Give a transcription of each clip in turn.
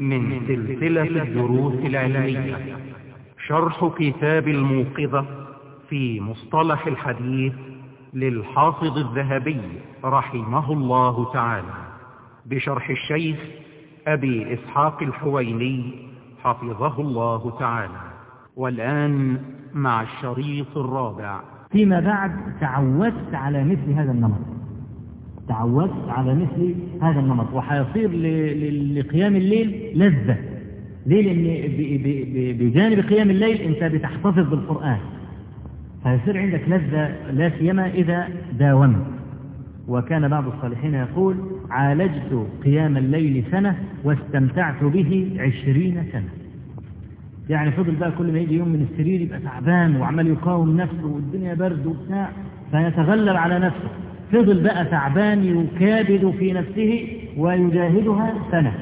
من سلسلة الدروس العلمية. شرح كتاب الموقظة في مصطلح الحديث للحافظ الذهبي رحمه الله تعالى بشرح الشيخ أبي إسحاق الحويني حفظه الله تعالى. والآن مع الشريط الرابع. فيما بعد تعودت على مثل هذا النمط. تعودت على مثل هذا النمط وحيصير لقيام الليل لذة. ليه؟ لأن بجانب قيام الليل أنت بتحتفظ بالقرآن. فيصير عندك لذة لا سيما إذا داومت. وكان بعض الصالحين يقول عالجت قيام الليل سنة واستمتعت به عشرين سنة. يعني فضل بقى كل ما يجي يوم من السرير يبقى تعبان وعمال يقاوم نفسه والدنيا برد وبتاع فيتغلب على نفسه. فضل بقى تعبان يكابد في نفسه ويجاهدها سنة.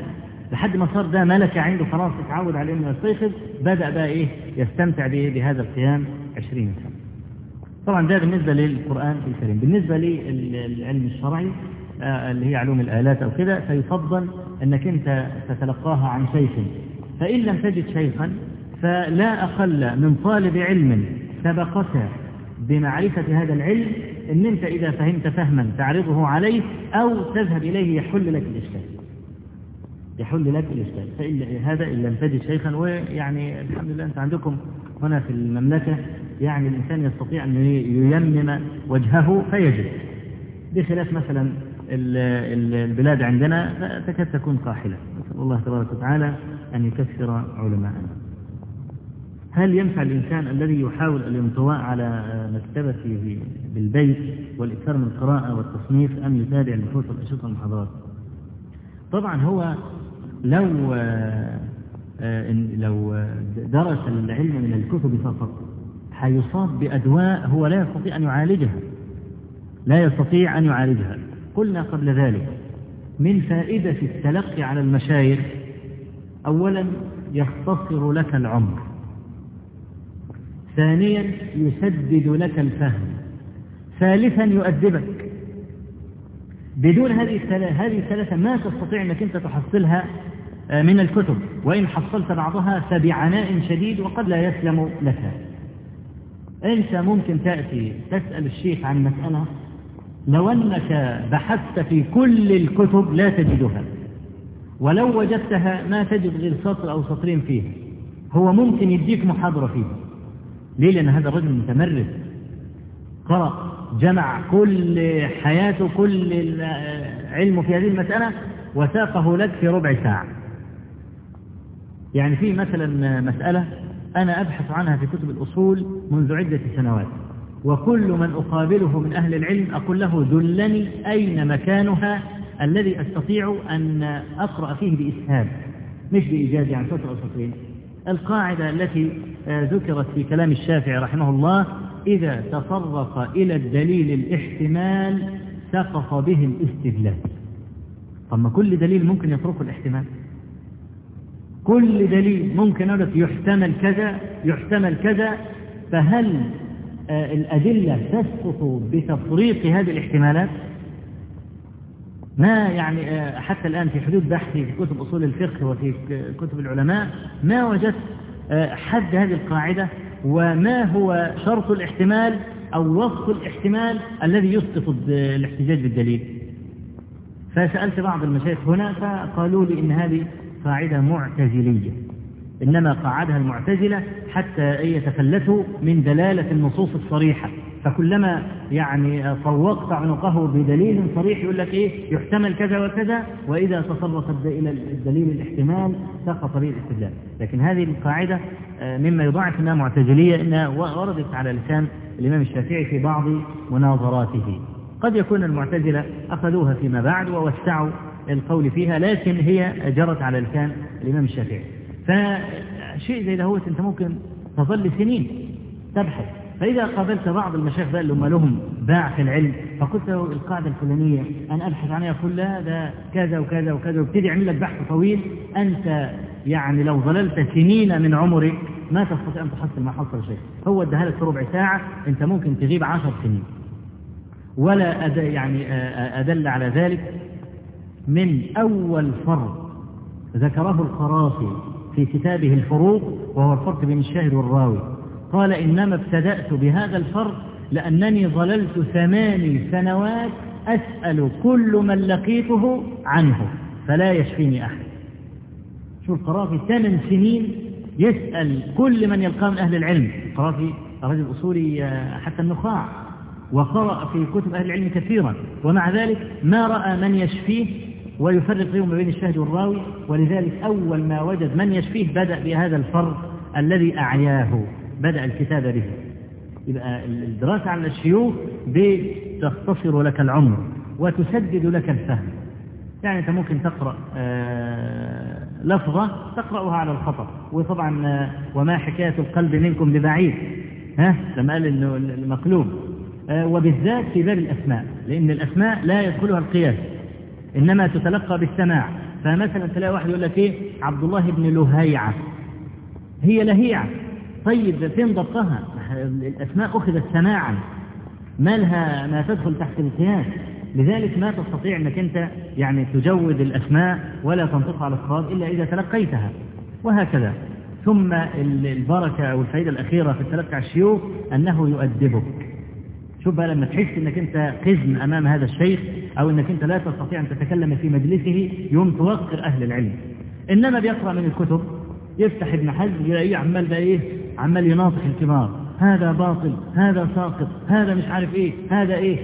لحد ما صار ده ملكة عنده خلاص اتعود على إنه يستيقظ بدأ بقى إيه؟ يستمتع بإيه؟ بهذا القيام عشرين سنة. طبعا ده بالنسبة للقرآن الكريم. بالنسبة للعلم الشرعي آه، اللي هي علوم الآلات أو كده فيفضل أنك أنت تتلقاها عن شيخ. فإن لم تجد شيخا فلا أقل من طالب علم سبقك بمعرفة هذا العلم أن أنت إذا فهمت فهما تعرضه عليه أو تذهب إليه يحل لك الإشكال. يحل لك الإشكال. فإن هذا إن لم تجد شيخا ويعني الحمد لله أنت عندكم هنا في المملكة. يعني الإنسان يستطيع أن ييمم وجهه فيجد. بخلاف مثلا ال- ال- البلاد عندنا تكاد تكون قاحلة. نسأل الله تبارك وتعالى أن يكثر علماءنا. هل ينفع الإنسان الذي يحاول الانطواء على مكتبته بالبيت والإكثار من القراءة والتصنيف أم يتابع البحوث والأنشطة والمحاضرات؟ طبعا هو لو آه، لو درس العلم من الكتب فقط حيصاب بأدواء هو لا يستطيع أن يعالجها. لا يستطيع أن يعالجها. قلنا قبل ذلك من فائدة التلقي على المشايخ أولا يختصر لك العمر. ثانيا يسدد لك الفهم. ثالثا يؤدبك. بدون هذه الثلاثة هذه الثلاثة ما تستطيع أنك أنت تحصلها آه، من الكتب. وإن حصلت بعضها فبعناء شديد وقد لا يسلم لك. أنت ممكن تأتي تسأل الشيخ عن مسألة لو أنك بحثت في كل الكتب لا تجدها. ولو وجدتها ما تجد غير سطر أو سطرين فيها. هو ممكن يديك محاضرة فيها. ليه؟ لأن هذا الرجل متمرس. قرأ جمع كل حياته كل علمه في هذه المسألة وساقه لك في ربع ساعة. يعني في مثلا مسألة أنا أبحث عنها في كتب الأصول منذ عدة سنوات وكل من أقابله من أهل العلم أقول له دلني أين مكانها الذي أستطيع أن أقرأ فيه بإسهاب مش بإيجاز يعني سطر أو سطرين القاعدة التي آه، ذكرت في كلام الشافعي رحمه الله إذا تطرق إلى الدليل الاحتمال سقط به الاستدلال. طب ما كل دليل ممكن يتركه الاحتمال؟ كل دليل ممكن أقول يحتمل كذا يحتمل كذا فهل آه، الأدلة تسقط بتفريق هذه الاحتمالات؟ ما يعني آه، حتى الآن في حدود بحثي في كتب أصول الفقه وفي كتب العلماء ما وجدت آه، حد هذه القاعدة وما هو شرط الاحتمال أو وصف الاحتمال الذي يسقط الاحتجاج بالدليل؟ فسألت بعض المشايخ هنا فقالوا لي إن هذه قاعدة معتزلية إنما قاعدها المعتزلة حتى يتفلتوا من دلالة النصوص الصريحة. فكلما يعني طوقت عنقه بدليل صريح يقول لك إيه؟ يحتمل كذا وكذا وإذا تطرق الد- إلى الدليل الاحتمال سقط به الاستدلال. لكن هذه القاعدة آه، مما يضاعف أنها معتزلية إنها وردت على لسان الإمام الشافعي في بعض مناظراته. قد يكون المعتزلة أخذوها فيما بعد ووسعوا القول فيها لكن هي جرت على لسان الإمام الشافعي. فشيء زي دهوت أنت ممكن تظل سنين تبحث. فإذا قابلت بعض المشايخ بقى اللي هم لهم باع في العلم فقلت له القاعدة الفلانية أنا أبحث عنها يقول لا ده كذا وكذا وكذا وابتدي يعمل لك بحث طويل أنت يعني لو ظللت سنين من عمرك ما تستطيع أن تحصل ما حصل شيء. هو اداها لك ربع ساعة أنت ممكن تغيب عشر سنين. ولا أد يعني أدل على ذلك من أول فرض ذكره القرافي في كتابه الفروق وهو الفرق بين الشاهد والراوي. قال إنما ابتدأت بهذا الفرق لأنني ظللت ثماني سنوات أسأل كل من لقيته عنه فلا يشفيني أحد. شو القرافي ثمان سنين يسأل كل من يلقاه من أهل العلم. القرافي رجل أصولي حتى النخاع وقرأ في كتب أهل العلم كثيرا ومع ذلك ما رأى من يشفيه ويفرق فيهم بين الشاهد والراوي. ولذلك أول ما وجد من يشفيه بدأ بهذا الفرق الذي أعياه. بدأ الكتاب به. يبقى الدراسة عن الشيوخ بتختصر لك العمر وتسدد لك الفهم. يعني أنت ممكن تقرأ لفظة تقرأها على الخطأ. وطبعا وما حكاية القلب منكم ببعيد. ها؟ لما قال إنه المقلوب. وبالذات في باب الأسماء. لأن الأسماء لا يدخلها القياس. إنما تتلقى بالسماع. فمثلا تلاقي واحد يقول لك إيه؟ عبد الله بن لهيعة. هي لهيعة. طيب فين ضبطها؟ الأسماء أخذت سماعا. ما لها ما تدخل تحت القياس لذلك ما تستطيع أنك أنت يعني تجود الأسماء ولا تنطق على الصواب إلا إذا تلقيتها. وهكذا. ثم البركة أو الفائدة الأخيرة في التلقي على الشيوخ أنه يؤدبك. شوف بقى لما تحس أنك أنت قزم أمام هذا الشيخ أو أنك أنت لا تستطيع أن تتكلم في مجلسه يوم توقر أهل العلم. إنما بيقرأ من الكتب. يفتح ابن حزم يلاقيه عمال بقى إيه؟ عمال يناطح الكبار هذا باطل هذا ساقط هذا مش عارف إيه هذا إيه؟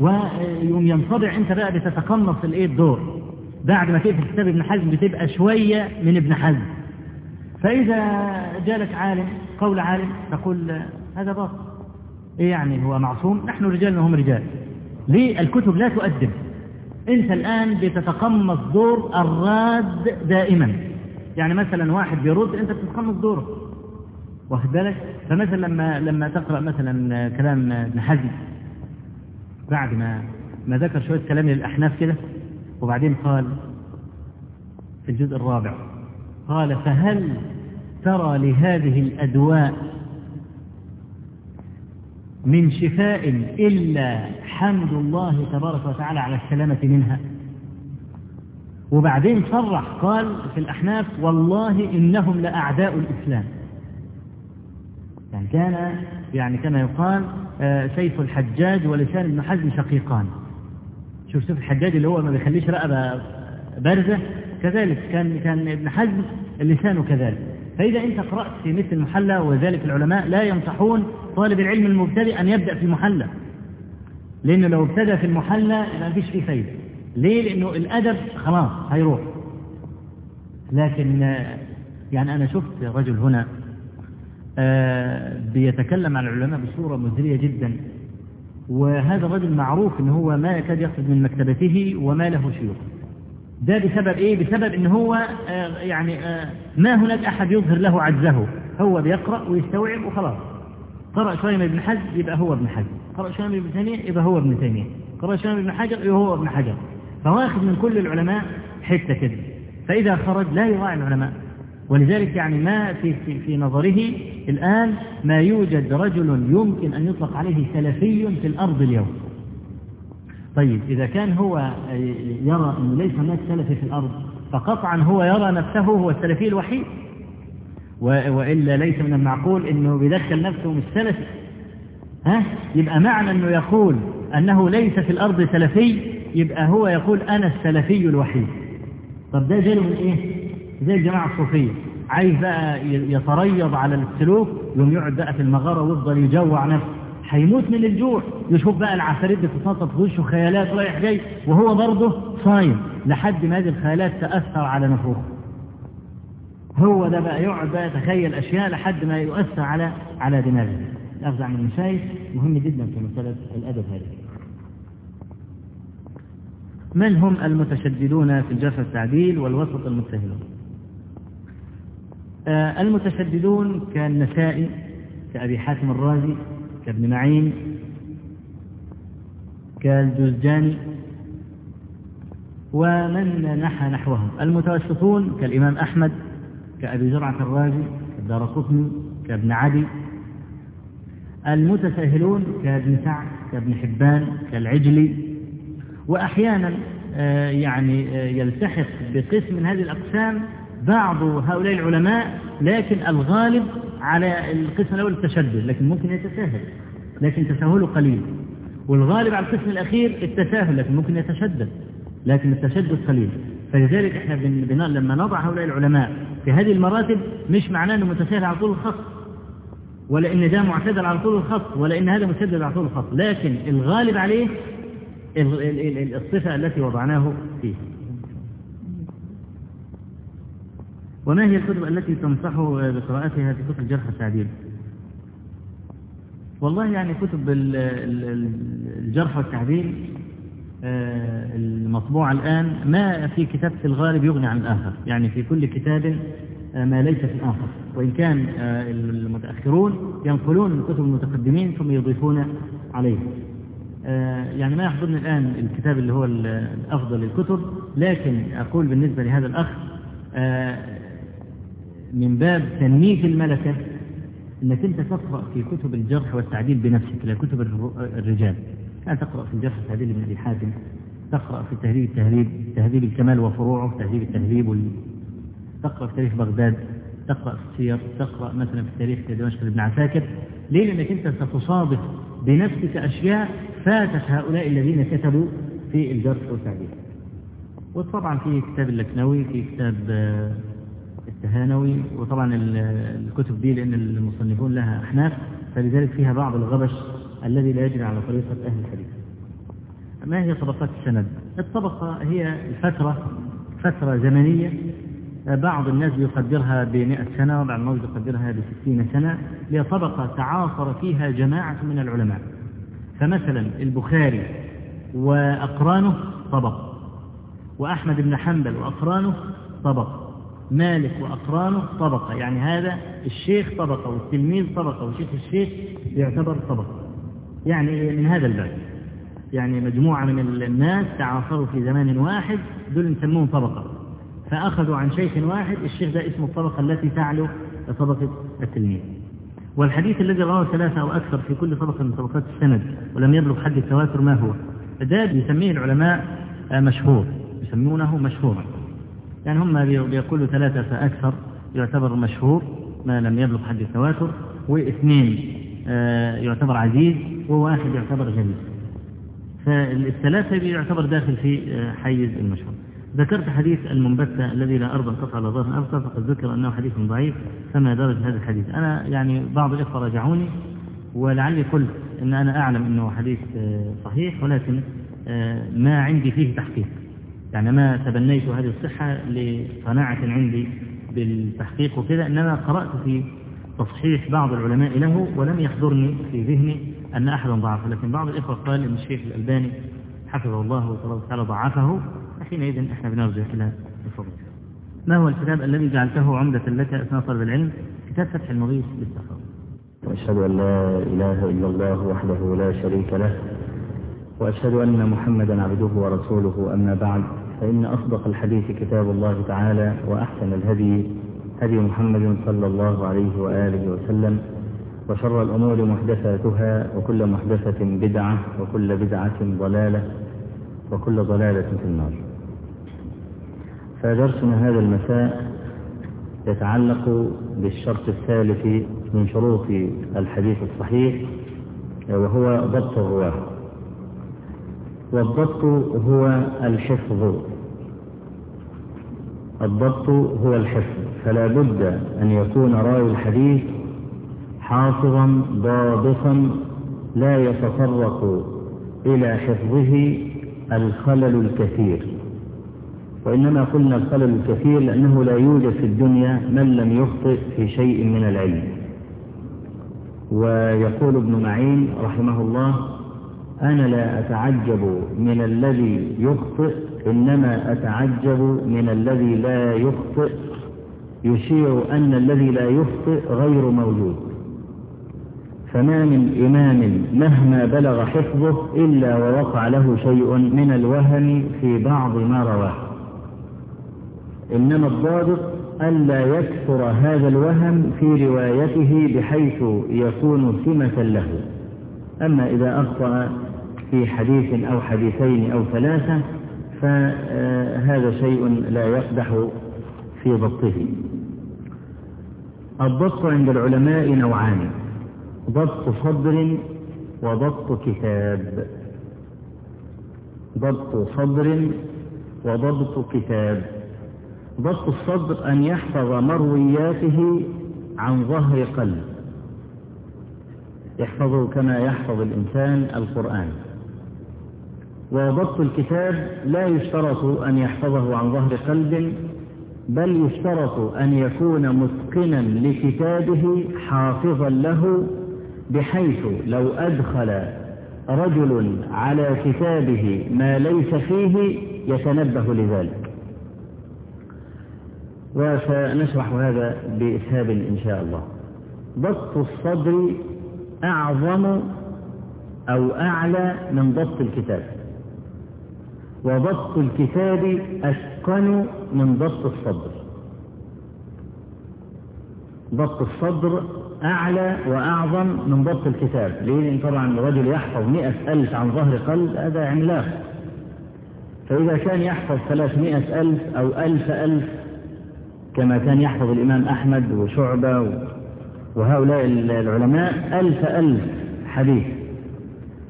ويوم ينصدع أنت بقى بتتقمص الإيه؟ الدور. بعد ما تقفل كتاب ابن حزم بتبقى شوية من ابن حزم. فإذا جالك عالم قول عالم تقول هذا باطل. إيه يعني هو معصوم؟ نحن رجال وهم رجال. ليه؟ الكتب لا تؤدب. أنت الآن بتتقمص دور الراد دائما. يعني مثلا واحد بيرد أنت بتتقمص دوره. واخد بالك؟ فمثلا لما لما تقرأ مثلا كلام ابن حزم بعد ما ما ذكر شوية كلام للأحناف كده وبعدين قال في الجزء الرابع قال فهل ترى لهذه الأدواء من شفاء إلا حمد الله تبارك وتعالى على السلامة منها؟ وبعدين صرح قال في الأحناف والله إنهم لأعداء الإسلام. يعني كان يعني كما يقال سيف الحجاج ولسان ابن حزم شقيقان. شوف سيف الحجاج اللي هو ما بيخليش رقبة بارزة. كذلك كان كان ابن حزم لسانه كذلك. فإذا أنت قرأت في مثل المحلى وذلك العلماء لا ينصحون طالب العلم المبتدئ أن يبدأ في المحلى لأنه لو ابتدى في المحلى ما فيش فيه فايدة. ليه؟ لأنه الأدب خلاص هيروح. لكن يعني أنا شفت رجل هنا بيتكلم عن العلماء بصورة مزرية جدا. وهذا الرجل معروف إن هو ما يكاد يخرج من مكتبته وما له شيوخ. ده بسبب إيه؟ بسبب إن هو يعني ما هناك أحد يظهر له عجزه. هو بيقرأ ويستوعب وخلاص. قرأ شوية من ابن حزم يبقى هو ابن حزم. قرأ شوية من ابن تيمية يبقى هو ابن تيمية. قرأ شوية من ابن حجر يبقى هو ابن حجر. فواخذ من كل العلماء حتة كده فإذا خرج لا يراعي العلماء. ولذلك يعني ما في, في, في نظره الآن ما يوجد رجل يمكن أن يطلق عليه سلفي في الأرض اليوم. طيب إذا كان هو يرى أنه ليس هناك سلفي في الأرض فقطعا هو يرى نفسه هو السلفي الوحيد. وإلا ليس من المعقول أنه بيدخل نفسه مش سلفي. ها؟ يبقى معنى أنه يقول أنه ليس في الأرض سلفي يبقى هو يقول أنا السلفي الوحيد. طب ده جاله من إيه؟ زي الجماعة الصوفية. عايز بقى يتريض على السلوك يوم يقعد بقى في المغارة ويفضل يجوع نفسه. هيموت من الجوع. يشوف بقى العفاريت بتتنطط في وشه خيالات رايح جاي وهو برضه صايم. لحد ما هذه الخيالات تأثر على نفوخه. هو ده بقى يقعد بقى يتخيل أشياء لحد ما يؤثر على على دماغه. الأخذ عن المشايخ مهم جدا في مسألة الأدب هذه. من هم المتشددون في الجرح والتعديل والوسط المتساهلون آه المتشددون كالنسائي كأبي حاتم الرازي كابن معين كالجزجاني ومن نحى نحوهم. المتوسطون كالإمام أحمد كأبي زرعة الرازي كالدار قطني كابن عدي. المتساهلون كابن سعد كابن حبان كالعجلي وأحيانا آه، يعني آه، يلتحق بقسم من هذه الأقسام بعض هؤلاء العلماء لكن الغالب على القسم الأول التشدد لكن ممكن يتساهل لكن تساهله قليل. والغالب على القسم الأخير التساهل لكن ممكن يتشدد لكن التشدد قليل. فلذلك إحنا لما نضع هؤلاء العلماء في هذه المراتب مش معناه إنه متساهل على طول الخط ولا إن ده معتدل على طول الخط ولا إن هذا متشدد على طول الخط. لكن الغالب عليه الصفة التي وضعناه فيه. وما هي الكتب التي تنصح بقراءتها في كتب الجرح والتعديل والله يعني كتب ال- ال- ال- الجرح والتعديل آه، المطبوعة الآن ما في كتاب في الغالب يغني عن الآخر. يعني في كل كتاب آه، ما ليس في الآخر. وإن كان آه، المتأخرون ينقلون من كتب المتقدمين ثم يضيفون عليه. يعني ما يحضرني الآن الكتاب اللي هو ال- الأفضل للكتب لكن أقول بالنسبة لهذا الأخ آه، من باب تنمية الملكة إنك أنت تقرأ في كتب الجرح والتعديل بنفسك لا كتب الر- الرجال. يعني تقرأ في الجرح والتعديل لابن أبي حاتم تقرأ في تهذيب التهذيب تهذيب الكمال وفروعه تهذيب التهذيب وال... تقرأ في تاريخ بغداد تقرأ في السير تقرأ مثلا في تاريخ دمشق لابن عساكر. ليه؟ لأنك أنت ستصادف بنفسك أشياء فاتت هؤلاء الذين كتبوا في الجرح والتعديل وطبعا في كتاب اللكنوي في كتاب آه، التهانوي وطبعا ال- الكتب دي لأن المصنفون لها أحناف فلذلك فيها بعض الغبش الذي لا يجري على طريقة أهل الحديث. ما هي طبقات السند؟ الطبقة هي الفترة فترة زمنية. بعض الناس بيقدرها بمئة سنة وبعض الناس بيقدرها بستين سنة. هي طبقة تعاصر فيها جماعة من العلماء. فمثلا البخاري وأقرانه طبقة وأحمد بن حنبل وأقرانه طبقة مالك وأقرانه طبقة يعني هذا الشيخ طبقة والتلميذ طبقة وشيخ الشيخ يعتبر طبقة يعني من هذا الباب. يعني مجموعة من الناس تعاصروا في زمان واحد دول نسموهم طبقة. فأخذوا عن شيخ واحد الشيخ ده اسمه الطبقة التي تعلو طبقة التلميذ. والحديث الذي رواه ثلاثة أو أكثر في كل طبقة من طبقات السند ولم يبلغ حد التواتر ما هو. ده بيسميه العلماء مشهور يسمونه مشهورا. يعني هم بي- بيقولوا ثلاثة فأكثر يعتبر مشهور ما لم يبلغ حد التواتر. واثنين آه، يعتبر عزيز وواحد يعتبر جليل فالثلاثة يعتبر داخل في آه، حيز المشهور. ذكرت حديث المنبتة الذي لا أرض انقطع على ظهر أبقى فقد ذكر أنه حديث ضعيف فما درج هذا الحديث. أنا يعني بعض الإخوة راجعوني ولعلي قلت أن أنا أعلم أنه حديث آه، صحيح ولكن آه، ما عندي فيه تحقيق. يعني ما تبنيت هذه الصحة لقناعة عندي بالتحقيق وكذا إنما قرأت في تصحيح بعض العلماء له ولم يحضرني في ذهني أن أحدا ضعفه. لكن بعض الإخوة قال أن الشيخ الألباني حفظه الله وتعالى ضعفه فحينئذ إحنا بنرجع إلى الفضل. ما هو الكتاب الذي جعلته عمدة لك أثناء طلب العلم؟ كتاب فتح المغيث للسفر وأشهد أن لا إله إلا الله وحده لا شريك له. وأشهد أن محمدا عبده ورسوله. أما بعد فإن أصدق الحديث كتاب الله تعالى وأحسن الهدي هدي محمد صلى الله عليه وآله وسلم. وشر الأمور محدثاتها وكل محدثة بدعة وكل بدعة ضلالة وكل ضلالة في النار. فدرسنا هذا المساء يتعلق بالشرط الثالث من شروط الحديث الصحيح وهو ضبط الرواة. والضبط هو الحفظ. الضبط هو الحفظ. فلا بد أن يكون راوي الحديث حافظا ضابطا لا يتطرق إلى حفظه الخلل الكثير. وإنما قلنا الخلل الكثير لأنه لا يوجد في الدنيا من لم يخطئ في شيء من العلم. ويقول ابن معين رحمه الله أنا لا أتعجب من الذي يخطئ إنما أتعجب من الذي لا يخطئ. يشير أن الذي لا يخطئ غير موجود. فما من إمام مهما بلغ حفظه إلا ووقع له شيء من الوهم في بعض ما رواه. إنما الضابط ألا يكثر هذا الوهم في روايته بحيث يكون سمة له. أما إذا أخطأ في حديث أو حديثين أو ثلاثة فهذا شيء لا يقدح في ضبطه. الضبط عند العلماء نوعان ضبط صدر وضبط كتاب. ضبط صدر وضبط كتاب. ضبط الصدر أن يحفظ مروياته عن ظهر قلب. يحفظه كما يحفظ الإنسان القرآن. وضبط الكتاب لا يشترط أن يحفظه عن ظهر قلب بل يشترط أن يكون متقنا لكتابه حافظا له بحيث لو أدخل رجل على كتابه ما ليس فيه يتنبه لذلك. وسنشرح هذا بإسهاب إن شاء الله. ضبط الصدر أعظم أو أعلى من ضبط الكتاب. وضبط الكتاب أتقن من ضبط الصدر. ضبط الصدر أعلى وأعظم من ضبط الكتاب؟ لأن طبعا الرجل يحفظ مئة ألف عن ظهر قلب هذا عملاق. فإذا كان يحفظ ثلاثمائة ألف أو ألف ألف كما كان يحفظ الإمام أحمد وشعبة وهؤلاء العلماء ألف ألف حديث.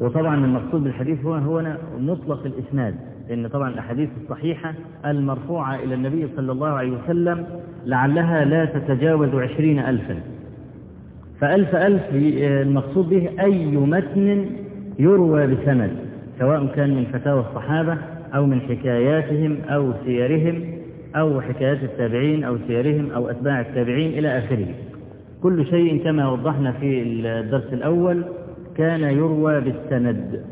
وطبعا المقصود بالحديث هو هو مطلق الإسناد لأن طبعا الأحاديث الصحيحة المرفوعة إلى النبي صلى الله عليه وسلم لعلها لا تتجاوز عشرين ألفا. فألف ألف المقصود به أي متن يروى بسند سواء كان من فتاوى الصحابة أو من حكاياتهم أو سيرهم أو حكايات التابعين أو سيرهم أو أتباع التابعين إلى آخره. كل شيء كما وضحنا في الدرس الأول كان يروى بالسند.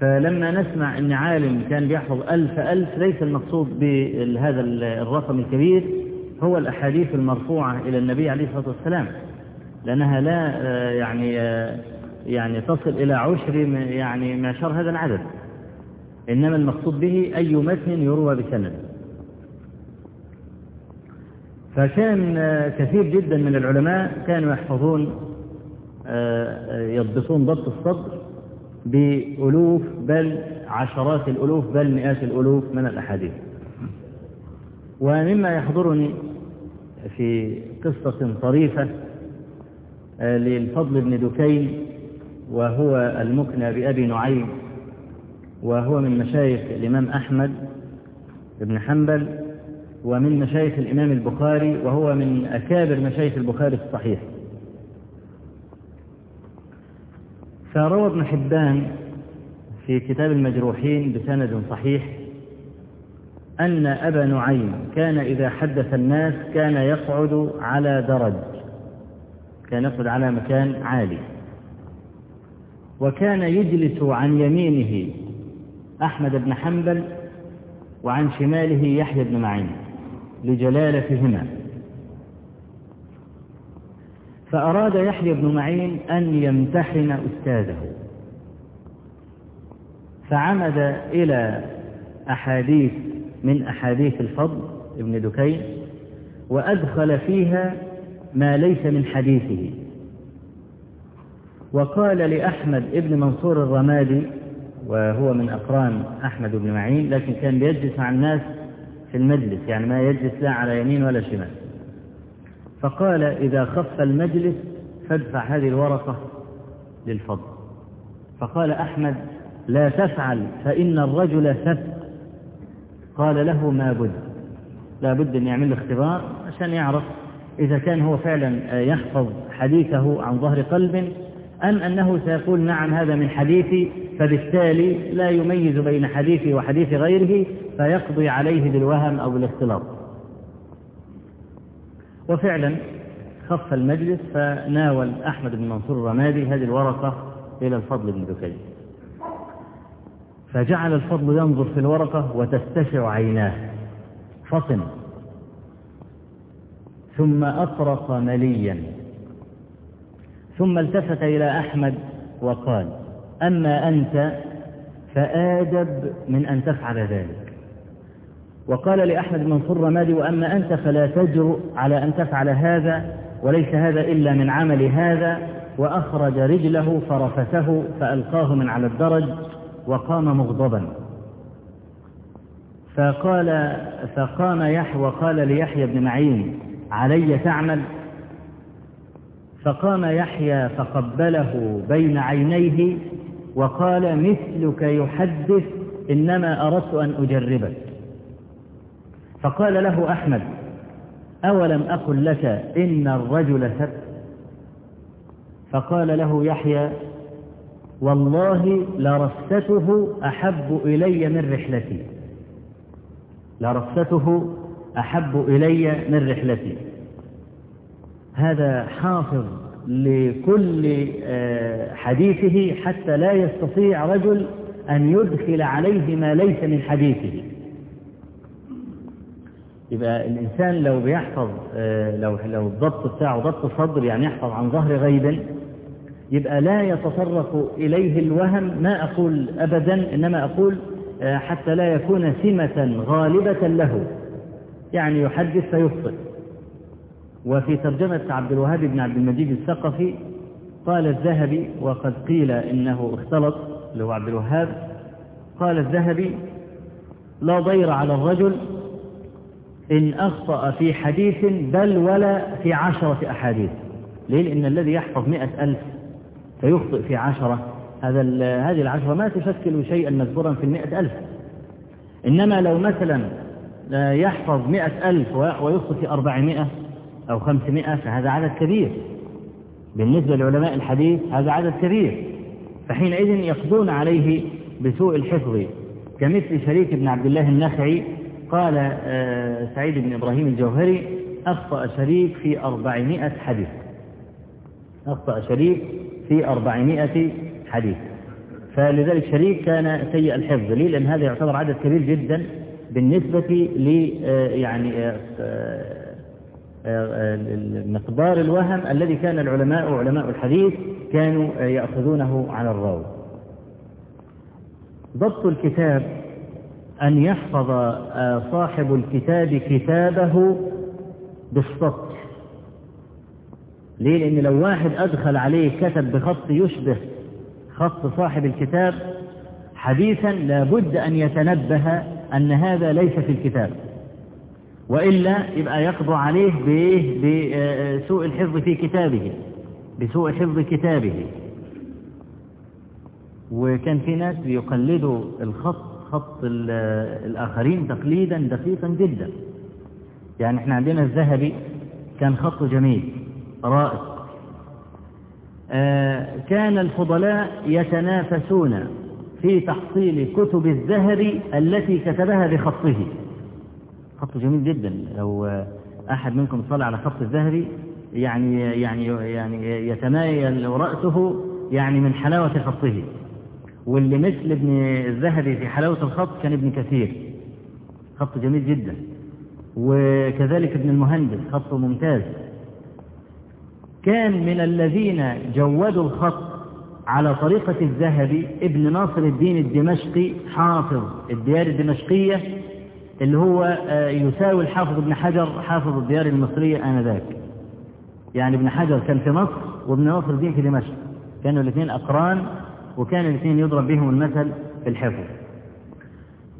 فلما نسمع أن عالم كان بيحفظ ألف ألف ليس المقصود بهذا الرقم الكبير هو الأحاديث المرفوعة إلى النبي عليه الصلاة والسلام لأنها لا يعني يعني تصل إلى عشر يعني معشار هذا العدد. إنما المقصود به أي متن يروى بسند. فكان كثير جدا من العلماء كانوا يحفظون يضبطون ضبط الصدر بألوف بل عشرات الألوف بل مئات الألوف من الأحاديث. ومما يحضرني في قصة طريفة للفضل بن دكين وهو المكنى بأبي نعيم وهو من مشايخ الإمام أحمد بن حنبل ومن مشايخ الإمام البخاري وهو من أكابر مشايخ البخاري في الصحيح. فروى ابن حبان في كتاب المجروحين بسند صحيح أن أبا نعيم كان إذا حدث الناس كان يقعد على درج كان يقعد على مكان عالي. وكان يجلس عن يمينه أحمد بن حنبل وعن شماله يحيى بن معين. لجلالتهما. فأراد يحيى بن معين أن يمتحن أستاذه. فعمد إلى أحاديث من أحاديث الفضل ابن دكين وأدخل فيها ما ليس من حديثه. وقال لأحمد ابن منصور الرمادي وهو من أقران أحمد بن معين لكن كان بيجلس مع الناس في المجلس يعني ما يجلس لا على يمين ولا شمال. فقال إذا خف المجلس فادفع هذه الورقة للفضل. فقال أحمد لا تفعل فإن الرجل ثبت قال له ما بد. لا بد أن يعمل اختبار عشان يعرف إذا كان هو فعلا يحفظ حديثه عن ظهر قلب أم أنه سيقول نعم هذا من حديثي فبالتالي لا يميز بين حديثي وحديث غيره فيقضي عليه بالوهم أو بالاختلاط. وفعلا خف المجلس فناول أحمد بن منصور الرمادي هذه الورقة إلى الفضل بن دكين فجعل الفضل ينظر في الورقة وتستشع عيناه. فطن ثم أطرق مليا. ثم التفت إلى أحمد وقال أما أنت فآدب من أن تفعل ذلك. وقال لأحمد بن منصور رمادي وأما أنت فلا تجرؤ على أن تفعل هذا وليس هذا إلا من عمل هذا. وأخرج رجله فرفسه فألقاه من على الدرج وقام مغضبا. فقال فقام يحيى وقال ليحيى بن معين علي تعمل؟ فقام يحيى فقبله بين عينيه وقال مثلك يحدث إنما أردت أن أجربك. فقال له أحمد أولم أقل لك إن الرجل ثب فقال له يحيى والله لرسته أحب إلي من رحلتي. لرسته أحب إلي من رحلتي. هذا حافظ لكل حديثه حتى لا يستطيع رجل أن يدخل عليه ما ليس من حديثه. يبقى الإنسان لو بيحفظ لو لو الضبط بتاعه ضبط صدر يعني يحفظ عن ظهر غيب يبقى لا يتطرق إليه الوهم ما أقول أبدا إنما أقول حتى لا يكون سمة غالبة له. يعني يحدث فيخطئ. وفي ترجمة عبد الوهاب بن عبد المجيد الثقفي قال الذهبي وقد قيل إنه اختلط اللي هو عبد الوهاب قال الذهبي لا ضير على الرجل إن أخطأ في حديث بل ولا في عشرة أحاديث. ليه؟ لأن الذي يحفظ مئة ألف فيخطئ في عشرة. هذا هذه العشرة ما تشكل شيئا مذكورا في المئة ألف. إنما لو مثلا يحفظ مئة ألف ويخطئ في أربعمائة أو خمسمائة فهذا عدد كبير. بالنسبة لعلماء الحديث هذا عدد كبير. فحينئذ يقضون عليه بسوء الحفظ. كمثل شريك بن عبد الله النخعي قال سعيد بن إبراهيم الجوهري أخطأ شريك في أربعمائة حديث. أخطأ شريك في أربعمائة حديث. فلذلك شريك كان سيء الحفظ. ليه؟ لأن هذا يعتبر عدد كبير جدا بالنسبة ل يعني مقدار الوهم الذي كان العلماء علماء الحديث كانوا يأخذونه على الراوي ضبط الكتاب أن يحفظ صاحب الكتاب كتابه بالسطر ليه؟ لأن لو واحد أدخل عليه كتب بخط يشبه خط صاحب الكتاب حديثا لابد أن يتنبه أن هذا ليس في الكتاب. وإلا يبقى يقضى عليه بسوء الحفظ في كتابه بسوء حفظ كتابه. وكان في ناس بيقلدوا الخط خط الآخرين تقليدا دقيقا جدا. يعني إحنا عندنا الذهبي كان خطه جميل رائق آه كان الفضلاء يتنافسون في تحصيل كتب الذهبي التي كتبها بخطه. خط جميل جدا. لو أحد منكم صلى على خط الذهبي يعني يعني يعني يتمايل رأسه يعني من حلاوة خطه. واللي مثل ابن الذهبي في حلاوة الخط كان ابن كثير. خط جميل جدا. وكذلك ابن المهندس خطه ممتاز. كان من الذين جودوا الخط على طريقة الذهبي ابن ناصر الدين الدمشقي حافظ الديار الدمشقية اللي هو يساوي الحافظ ابن حجر حافظ الديار المصرية آنذاك. يعني ابن حجر كان في مصر وابن ناصر الدين في دمشق. كانوا الاثنين أقران وكان الاثنين يضرب بهم المثل في الحفظ.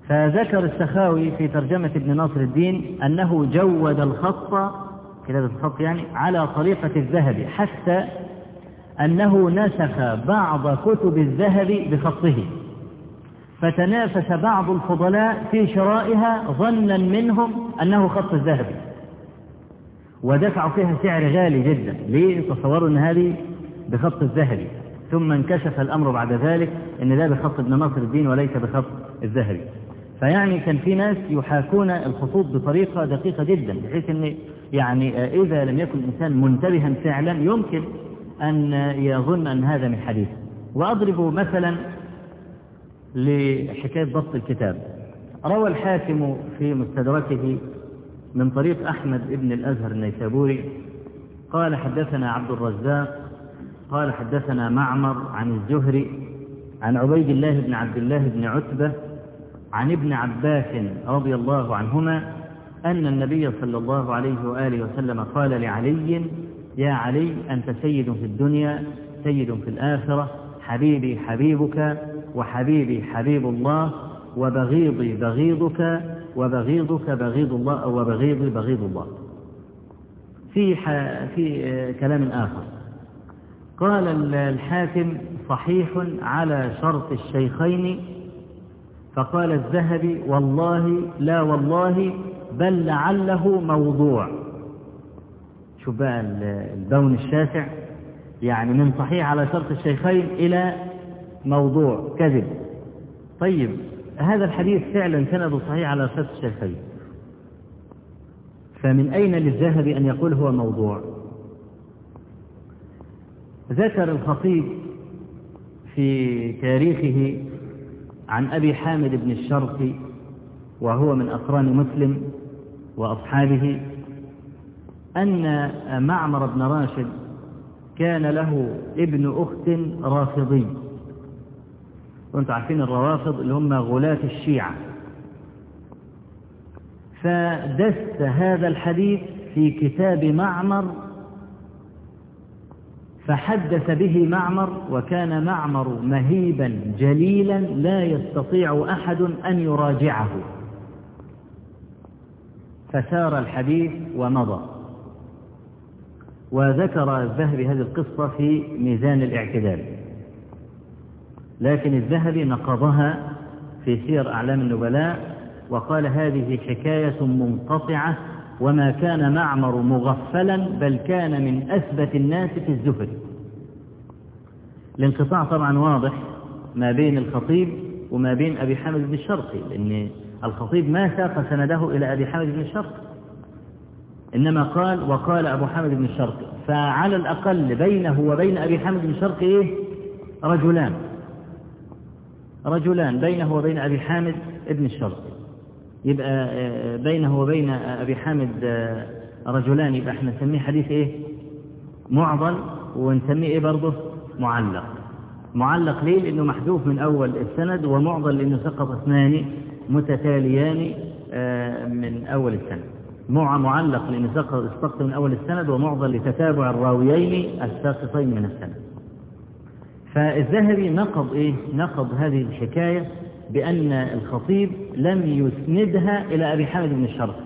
فذكر السخاوي في ترجمة ابن ناصر الدين أنه جود الخط كتابة الخط يعني على طريقة الذهبي حتى أنه نسخ بعض كتب الذهب بخطه. فتنافس بعض الفضلاء في شرائها ظنا منهم أنه خط الذهبي ودفعوا فيها سعر غالي جدا. ليه؟ تصوروا أن هذه بخط الذهبي ثم انكشف الأمر بعد ذلك أن ده بخط ابن ناصر الدين وليس بخط الذهبي فيعني كان في ناس يحاكون الخطوط بطريقة دقيقة جدا بحيث أن يعني إذا لم يكن الإنسان منتبها فعلا يمكن أن يظن أن هذا من حديث. وأضرب مثلا لحكاية ضبط الكتاب. روى الحاكم في مستدركه من طريق أحمد ابن الأزهر النيسابوري قال حدثنا عبد الرزاق قال حدثنا معمر عن الزهري عن عبيد الله بن عبد الله بن عتبة عن ابن عباس رضي الله عنهما أن النبي صلى الله عليه وآله وسلم قال لعلي يا علي أنت سيد في الدنيا سيد في الآخرة حبيبي حبيبك وحبيبي حبيب الله وبغيضي بغيضك وبغيضك بغيض الله وبغيضي بغيض الله. في في كلام آخر. قال الحاكم صحيح على شرط الشيخين فقال الذهبي والله لا والله بل لعله موضوع. شوف بقى البون الشاسع يعني من صحيح على شرط الشيخين إلى موضوع كذب. طيب هذا الحديث فعلا سنده صحيح على شرط الشيخين. فمن أين للذهب أن يقول هو موضوع؟ ذكر الخطيب في تاريخه عن أبي حامد بن الشرقي وهو من أقران مسلم وأصحابه أن معمر بن راشد كان له ابن أخت رافضي. وأنتم عارفين الروافض اللي هم غلاة الشيعة. فدس هذا الحديث في كتاب معمر فحدث به معمر وكان معمر مهيبا جليلا لا يستطيع أحد أن يراجعه. فسار الحديث ومضى. وذكر الذهبي هذه القصة في ميزان الاعتدال. لكن الذهبي نقضها في سير أعلام النبلاء وقال هذه حكاية منقطعة وما كان معمر مغفلا بل كان من أثبت الناس في الزهد. الانقطاع طبعا واضح ما بين الخطيب وما بين أبي حامد بن الشرقي لأن الخطيب ما ساق سنده إلى أبي حامد بن الشرقي. إنما قال وقال أبو حامد بن الشرقي فعلى الأقل بينه وبين أبي حامد بن الشرقي إيه؟ رجلان. رجلان بينه وبين أبي حامد بن الشرقي يبقى بينه وبين أبي حامد رجلان. يبقى إحنا نسميه حديث إيه؟ معضل ونسميه إيه برضه؟ معلق. معلق ليه؟ لأنه محذوف من أول السند ومعضل لأنه سقط اثنان متتاليان من أول السند. مع معلق لأنه سقط من أول السند ومعضل لتتابع الراويين الساقطين من السند. فالذهبي نقض إيه؟ نقض هذه الحكاية بأن الخطيب لم يسندها إلى أبي حامد بن الشرق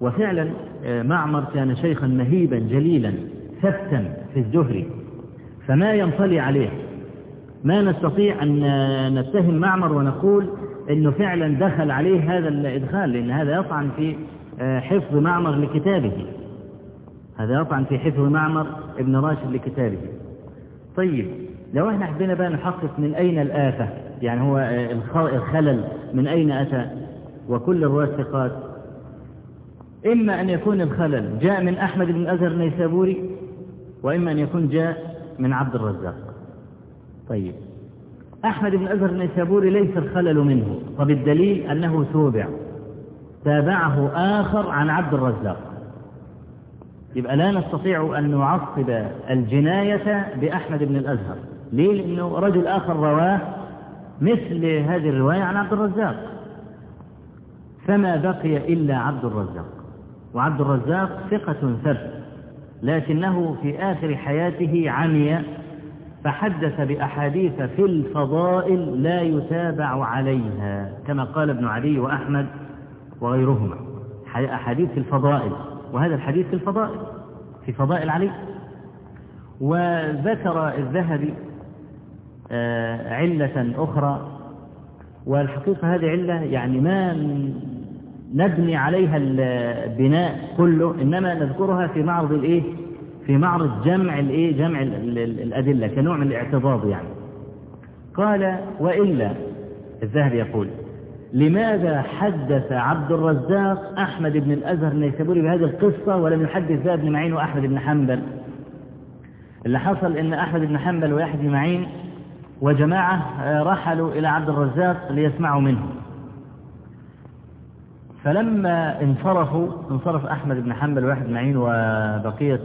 وفعلا معمر كان شيخا مهيبا جليلا ثبتا في الزهري. فما ينطلي عليه. ما نستطيع أن نتهم معمر ونقول أنه فعلا دخل عليه هذا الإدخال لأن هذا يطعن في حفظ معمر لكتابه. هذا يطعن في حفظ معمر ابن راشد لكتابه. طيب لو إحنا حبينا بقى نحقق من أين الآفة؟ يعني هو الخلل من أين أتى؟ وكل الرواة ثقات. إما أن يكون الخلل جاء من أحمد بن أزهر النيسابوري وإما أن يكون جاء من عبد الرزاق. طيب أحمد بن أزهر النيسابوري ليس الخلل منه طب الدليل أنه توبع. تابعه آخر عن عبد الرزاق. يبقى لا نستطيع أن نعصب الجناية بأحمد بن الأزهر. ليه؟ لأنه رجل آخر رواه مثل هذه الرواية عن عبد الرزاق. فما بقي إلا عبد الرزاق. وعبد الرزاق ثقة ثبت لكنه في آخر حياته عمي فحدث بأحاديث في الفضائل لا يتابع عليها كما قال ابن علي وأحمد وغيرهما. أحاديث في الفضائل. وهذا الحديث في الفضائل في فضائل علي. وذكر الذهبي علة أخرى. والحقيقة هذه علة يعني ما نبني عليها البناء كله إنما نذكرها في معرض الإيه؟ في معرض جمع الإيه؟ جمع الأدلة كنوع من الاعتضاض يعني. قال وإلا الذهبي يقول لماذا حدث عبد الرزاق أحمد بن الأزهر النيسابوري بهذه القصة ولم يحدث ذا بن معين وأحمد بن حنبل؟ اللي حصل إن أحمد بن حنبل ويحيى بن معين وجماعة رحلوا إلى عبد الرزاق ليسمعوا منه. فلما انصرفوا انصرف أحمد بن حنبل وواحد معين وبقية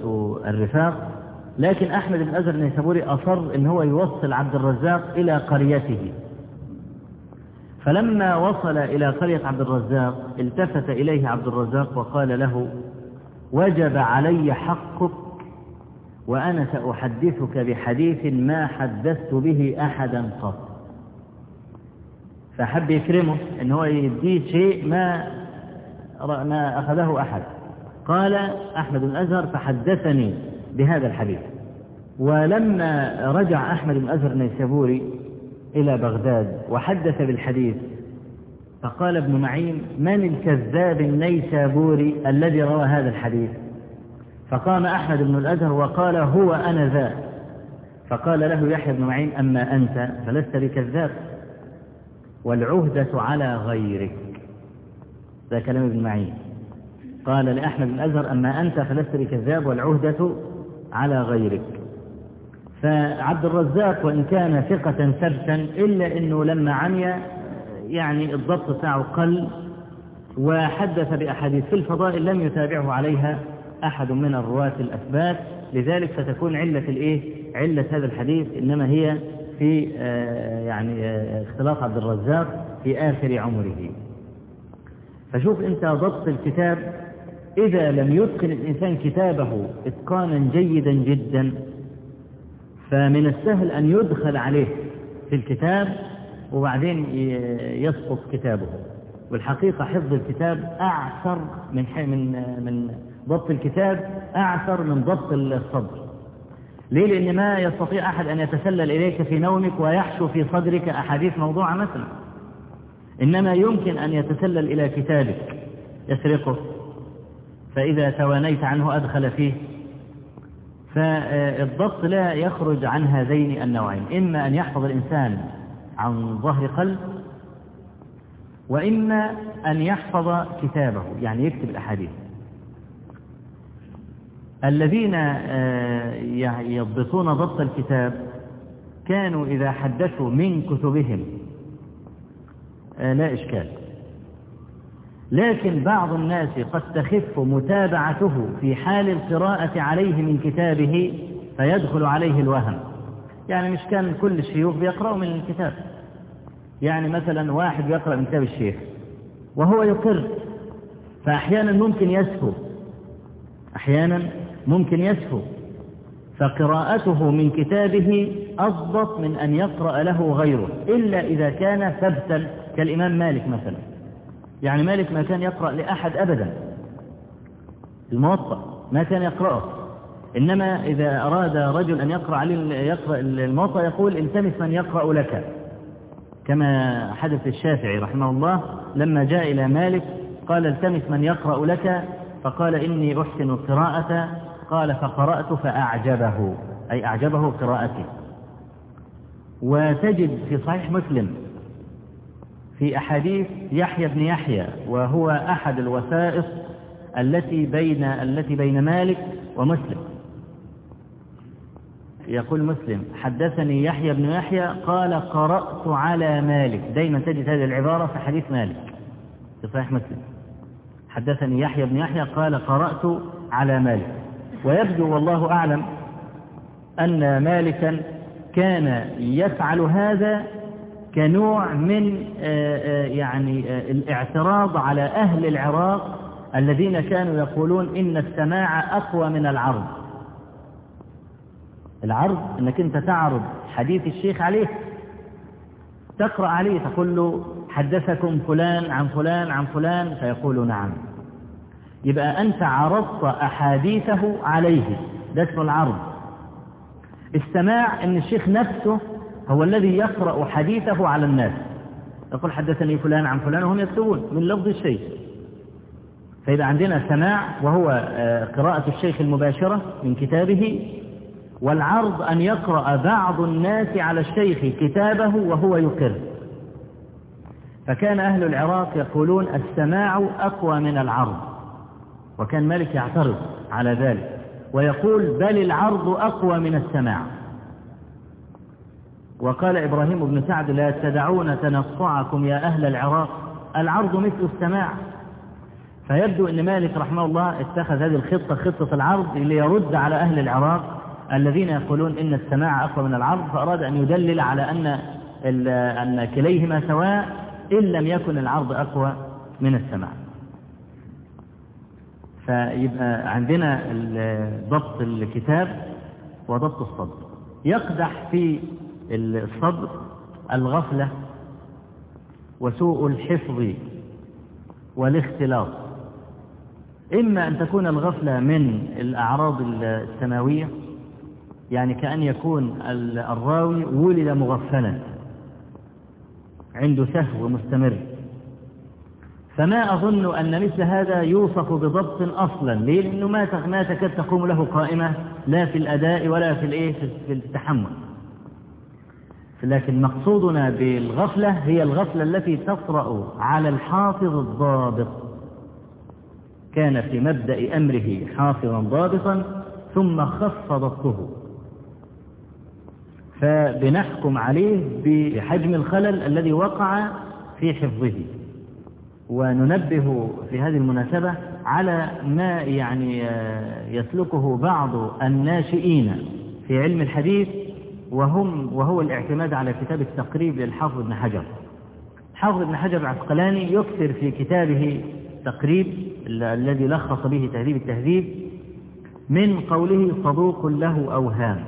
الرفاق لكن أحمد بن أزر النيسابوري أصر إن هو يوصل عبد الرزاق إلى قريته. فلما وصل إلى قرية عبد الرزاق التفت إليه عبد الرزاق وقال له وجب علي حقك وأنا سأحدثك بحديث ما حدثت به أحدا قط. فحب يكرمه إن هو يديه شيء ما ما أخذه أحد. قال أحمد بن أزهر فحدثني بهذا الحديث. ولما رجع أحمد بن أزهر النيسابوري إلى بغداد وحدث بالحديث فقال ابن معين من الكذاب النيسابوري الذي روى هذا الحديث؟ فقام أحمد بن الأزهر وقال هو أنا ذا. فقال له يحيى بن معين أما أنت فلست بكذاب. والعهدة على غيرك. ذا كلام ابن معين. قال لأحمد بن الأزهر أما أنت فلست بكذاب والعهدة على غيرك. فعبد الرزاق وإن كان ثقة ثبتا إلا أنه لما عمي يعني الضبط بتاعه قل وحدث بأحاديث في الفضائل لم يتابعه عليها أحد من الرواة الأثبات لذلك ستكون علة الإيه؟ علة هذا الحديث إنما هي في آه يعني آه اختلاط عبد الرزاق في آخر عمره فشوف أنت ضبط الكتاب إذا لم يتقن الإنسان كتابه إتقانا جيدا جدا فمن السهل أن يدخل عليه في الكتاب وبعدين يسقط كتابه. والحقيقة حفظ الكتاب أعسر من من من ضبط الكتاب أعسر من ضبط الصدر. ليه؟ لأن ما يستطيع أحد أن يتسلل إليك في نومك ويحشو في صدرك أحاديث موضوعة مثلا. إنما يمكن أن يتسلل إلى كتابك. يسرقه. فإذا توانيت عنه أدخل فيه. فالضبط لا يخرج عن هذين النوعين. إما أن يحفظ الإنسان عن ظهر قلب وإما أن يحفظ كتابه يعني يكتب الأحاديث. الذين يضبطون ضبط الكتاب كانوا إذا حدثوا من كتبهم لا إشكال. لكن بعض الناس قد تخف متابعته في حال القراءة عليه من كتابه فيدخل عليه الوهم. يعني مش كان كل الشيوخ بيقرأوا من الكتاب. يعني مثلا واحد بيقرأ من كتاب الشيخ وهو يقر فأحيانا ممكن يسهو أحيانا ممكن يسهو فقراءته من كتابه أضبط من أن يقرأ له غيره إلا إذا كان ثبتا كالإمام مالك مثلا. يعني مالك ما كان يقرأ لأحد أبدا. الموطأ ما كان يقرأه. إنما إذا أراد رجل أن يقرأ عليه يقرأ الموطأ يقول التمس من يقرأ لك. كما حدث الشافعي رحمه الله لما جاء إلى مالك قال التمس من يقرأ لك فقال إني أحسن القراءة قال فقرأت فأعجبه. أي أعجبه قراءتي. وتجد في صحيح مسلم في أحاديث يحيى بن يحيى وهو أحد الوسائط التي بين التي بين مالك ومسلم. يقول مسلم حدثني يحيى بن يحيى قال قرأت على مالك. دايما تجد هذه العبارة في حديث مالك. في صحيح مسلم. حدثني يحيى بن يحيى قال قرأت على مالك. ويبدو والله أعلم أن مالكا كان يفعل هذا كنوع من يعني الاعتراض على أهل العراق الذين كانوا يقولون إن السماع أقوى من العرض. العرض أنك أنت تعرض حديث الشيخ عليه. تقرأ عليه تقول له حدثكم فلان عن فلان عن فلان فيقول نعم. يبقى أنت عرضت أحاديثه عليه ده اسمه العرض. السماع أن الشيخ نفسه هو الذي يقرأ حديثه على الناس. يقول حدثني فلان عن فلان وهم يكتبون من لفظ الشيخ. فإذا عندنا سماع وهو قراءة الشيخ المباشرة من كتابه والعرض أن يقرأ بعض الناس على الشيخ كتابه وهو يقر. فكان أهل العراق يقولون السماع أقوى من العرض وكان مالك يعترض على ذلك ويقول بل العرض أقوى من السماع. وقال إبراهيم بن سعد لا تدعون تنصعكم يا أهل العراق العرض مثل السماع. فيبدو أن مالك رحمه الله اتخذ هذه الخطة خطة العرض ليرد على أهل العراق الذين يقولون إن السماع أقوى من العرض فأراد أن يدلل على أن أن كليهما سواء إن لم يكن العرض أقوى من السماع. فيبقى عندنا ضبط الكتاب وضبط الصدر. يقدح في الصدر الغفلة وسوء الحفظ والاختلاط. إما أن تكون الغفلة من الأعراض السماوية يعني كأن يكون الراوي ولد مغفلا عنده سهو مستمر. فما أظن أن مثل هذا يوصف بضبط أصلا. ليه؟ لأنه ما ما تكاد تقوم له قائمة لا في الأداء ولا في الإيه؟ في التحمل. لكن مقصودنا بالغفلة هي الغفلة التي تطرأ على الحافظ الضابط. كان في مبدأ أمره حافظا ضابطا ثم خف ضبطه فبنحكم عليه بحجم الخلل الذي وقع في حفظه. وننبه في هذه المناسبة على ما يعني يسلكه بعض الناشئين في علم الحديث وهم وهو الاعتماد على كتاب التقريب للحافظ ابن حجر. حافظ ابن حجر العسقلاني يكثر في كتابه تقريب الذي لخص به تهذيب التهذيب من قوله صدوق له أوهام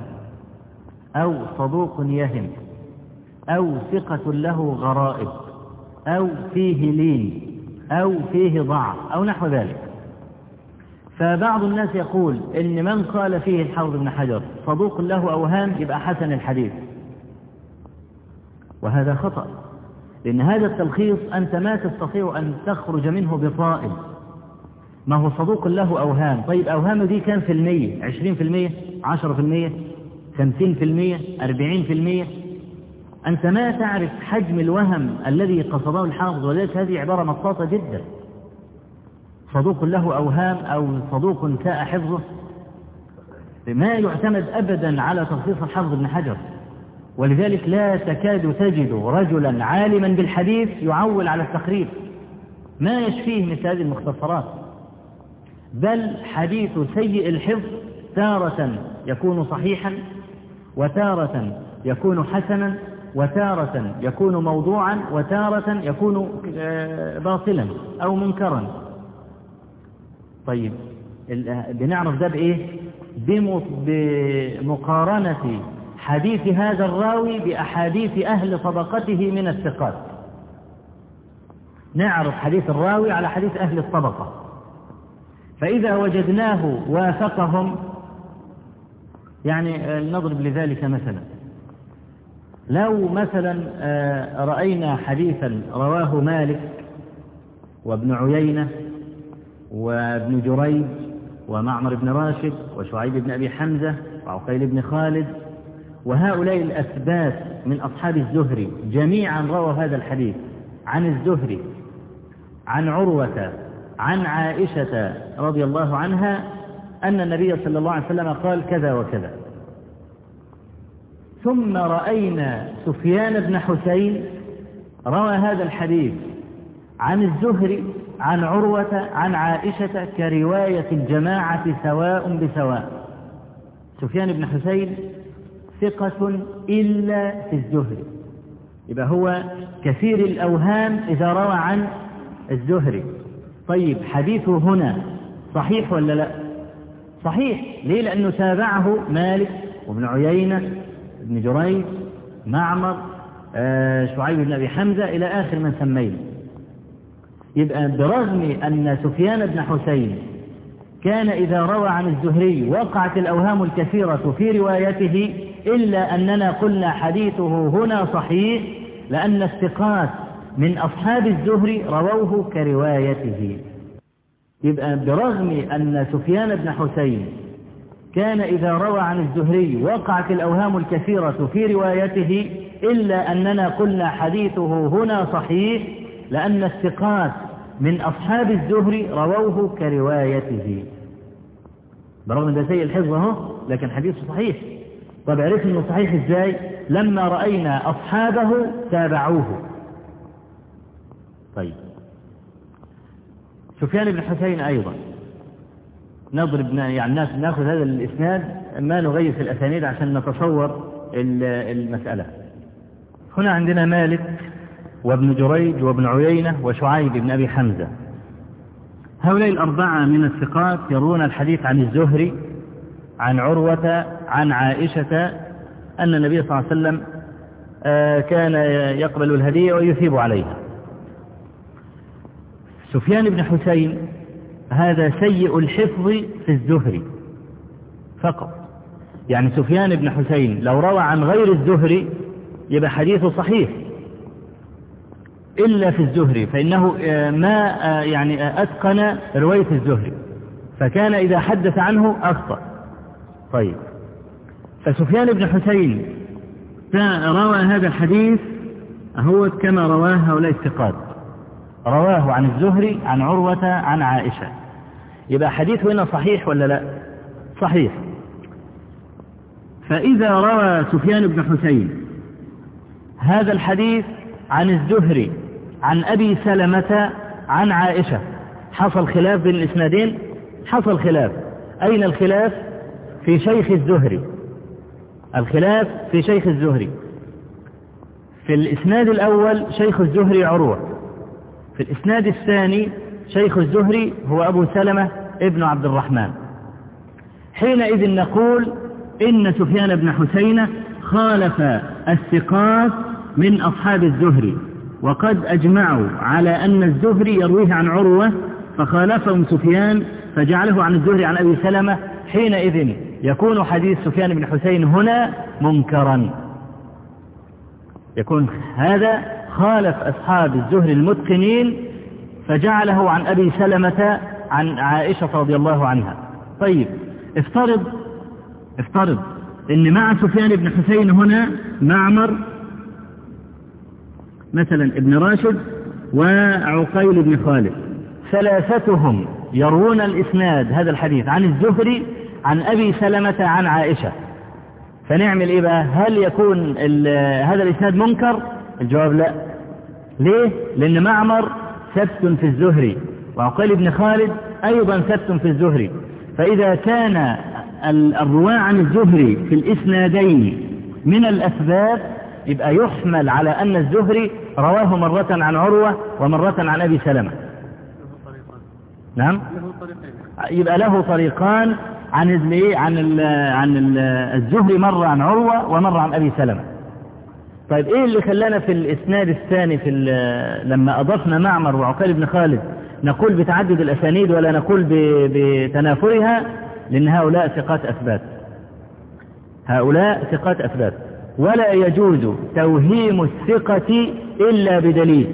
أو صدوق يهم أو ثقة له غرائب أو فيه لين أو فيه ضعف أو نحو ذلك. فبعض الناس يقول إن من قال فيه الحافظ بن حجر صدوق له أوهام يبقى حسن الحديث. وهذا خطأ لأن هذا التلخيص أنت ما تستطيع أن تخرج منه بطائل. ما هو صدوق له أوهام طيب أوهامه دي كم في المية؟ عشرين في المية؟ عشرة في المية؟ خمسين في المية؟ أربعين في المية؟ أنت ما تعرف حجم الوهم الذي قصده الحافظ ولذلك هذه عبارة مطاطة جدا. صدوق له أوهام أو صدوق ساء حفظه؟ ما يعتمد أبدا على تخصيص الحافظ بن حجر. ولذلك لا تكاد تجد رجلا عالما بالحديث يعول على التقريب ما يشفيه مثل هذه المختصرات؟ بل حديث سيء الحفظ تارة يكون صحيحا وتارة يكون حسنا وتارة يكون موضوعا وتارة يكون باطلا أو منكرا. طيب بنعرف ده بإيه بمقارنة حديث هذا الراوي بأحاديث أهل طبقته من الثقات. نعرف حديث الراوي على حديث أهل الطبقة. فإذا وجدناه وافقهم يعني نضرب لذلك مثلا. لو مثلا رأينا حديثا رواه مالك وابن عيينة وابن جريج ومعمر بن راشد وشعيب بن أبي حمزة وعقيل بن خالد وهؤلاء الأثبات من أصحاب الزهري جميعا رووا هذا الحديث عن الزهري عن عروة عن عائشة رضي الله عنها أن النبي صلى الله عليه وسلم قال كذا وكذا. ثم رأينا سفيان بن حسين روى هذا الحديث عن الزهري عن عروة عن عائشة كرواية الجماعة سواء بسواء. سفيان بن حسين ثقة إلا في الزهري. يبقى هو كثير الأوهام إذا روى عن الزهري. طيب حديثه هنا صحيح ولا لا؟ صحيح. ليه؟ لأنه تابعه مالك وابن عيينة ابن جريج معمر آه شعيب بن أبي حمزة إلى آخر من سمينا. يبقى برغم أن سفيان بن حسين كان إذا روى عن الزهري وقعت الأوهام الكثيرة في روايته إلا أننا قلنا حديثه هنا صحيح لأن الثقات من أصحاب الزهري رووه كروايته. يبقى برغم أن سفيان بن حسين كان إذا روى عن الزهري وقعت الأوهام الكثيرة في روايته إلا أننا قلنا حديثه هنا صحيح لأن الثقات من أصحاب الزهري رووه كروايته. برغم ده سيء الحفظ أهو لكن حديثه صحيح. طب عرفت إنه صحيح إزاي؟ لما رأينا أصحابه تابعوه. طيب. سفيان بن حسين أيضا. نضرب يعني ناخذ هذا الإسناد ما نغير في الأسانيد عشان نتصور المسألة. هنا عندنا مالك وابن جريج وابن عيينة وشعيب بن أبي حمزة. هؤلاء الأربعة من الثقات يروون الحديث عن الزهري عن عروة عن عائشة أن النبي صلى الله عليه وسلم كان يقبل الهدية ويثيب عليها. سفيان بن حسين هذا سيء الحفظ في الزهري فقط. يعني سفيان بن حسين لو روى عن غير الزهري يبقى حديثه صحيح. إلا في الزهري فإنه آه، ما آه، يعني آه، أتقن رواية الزهري. فكان إذا حدث عنه أخطأ. طيب. فسفيان بن حسين روى هذا الحديث هو كما رواه هؤلاء الثقات. رواه عن الزهري عن عروة عن عائشة. يبقى حديثه هنا صحيح ولا لا؟ صحيح. فإذا روى سفيان بن حسين هذا الحديث عن الزهري عن أبي سلمة عن عائشة. حصل خلاف بين الإسنادين؟ حصل خلاف. أين الخلاف؟ في شيخ الزهري. الخلاف في شيخ الزهري. في الإسناد الأول شيخ الزهري عروة. في الإسناد الثاني شيخ الزهري هو أبو سلمة ابن عبد الرحمن. حينئذ نقول إن سفيان بن حسين خالف الثقات من أصحاب الزهري. وقد أجمعوا على أن الزهري يرويه عن عروة فخالفهم سفيان فجعله عن الزهري عن أبي سلمة حينئذ يكون حديث سفيان بن حسين هنا منكرا. يكون هذا خالف أصحاب الزهري المتقنين فجعله عن أبي سلمة عن عائشة رضي الله عنها. طيب افترض افترض إن مع سفيان بن حسين هنا معمر مثلا ابن راشد وعقيل بن خالد. ثلاثتهم يروون الإسناد هذا الحديث عن الزهري عن أبي سلمة عن عائشة. فنعمل إيه بقى؟ هل يكون هذا الإسناد منكر؟ الجواب لا. ليه؟ لأن معمر ثبت في الزهري وعقيل بن خالد أيضا ثبت في الزهري. فإذا كان الرواة عن الزهري في الإسنادين من الأسباب يبقى يحمل على أن الزهري رواه مرة عن عروة ومرة عن أبي سلمة. نعم؟ يبقى له طريقان عن ال عن ال عن ال الزهري مرة عن عروة ومرة عن أبي سلمة. طيب إيه اللي خلانا في الإسناد الثاني في لما أضفنا معمر وعقيل بن خالد نقول بتعدد الأسانيد ولا نقول بتنافرها؟ لأن هؤلاء ثقات أثبات. هؤلاء ثقات أثبات. ولا يجوز توهيم الثقة إلا بدليل.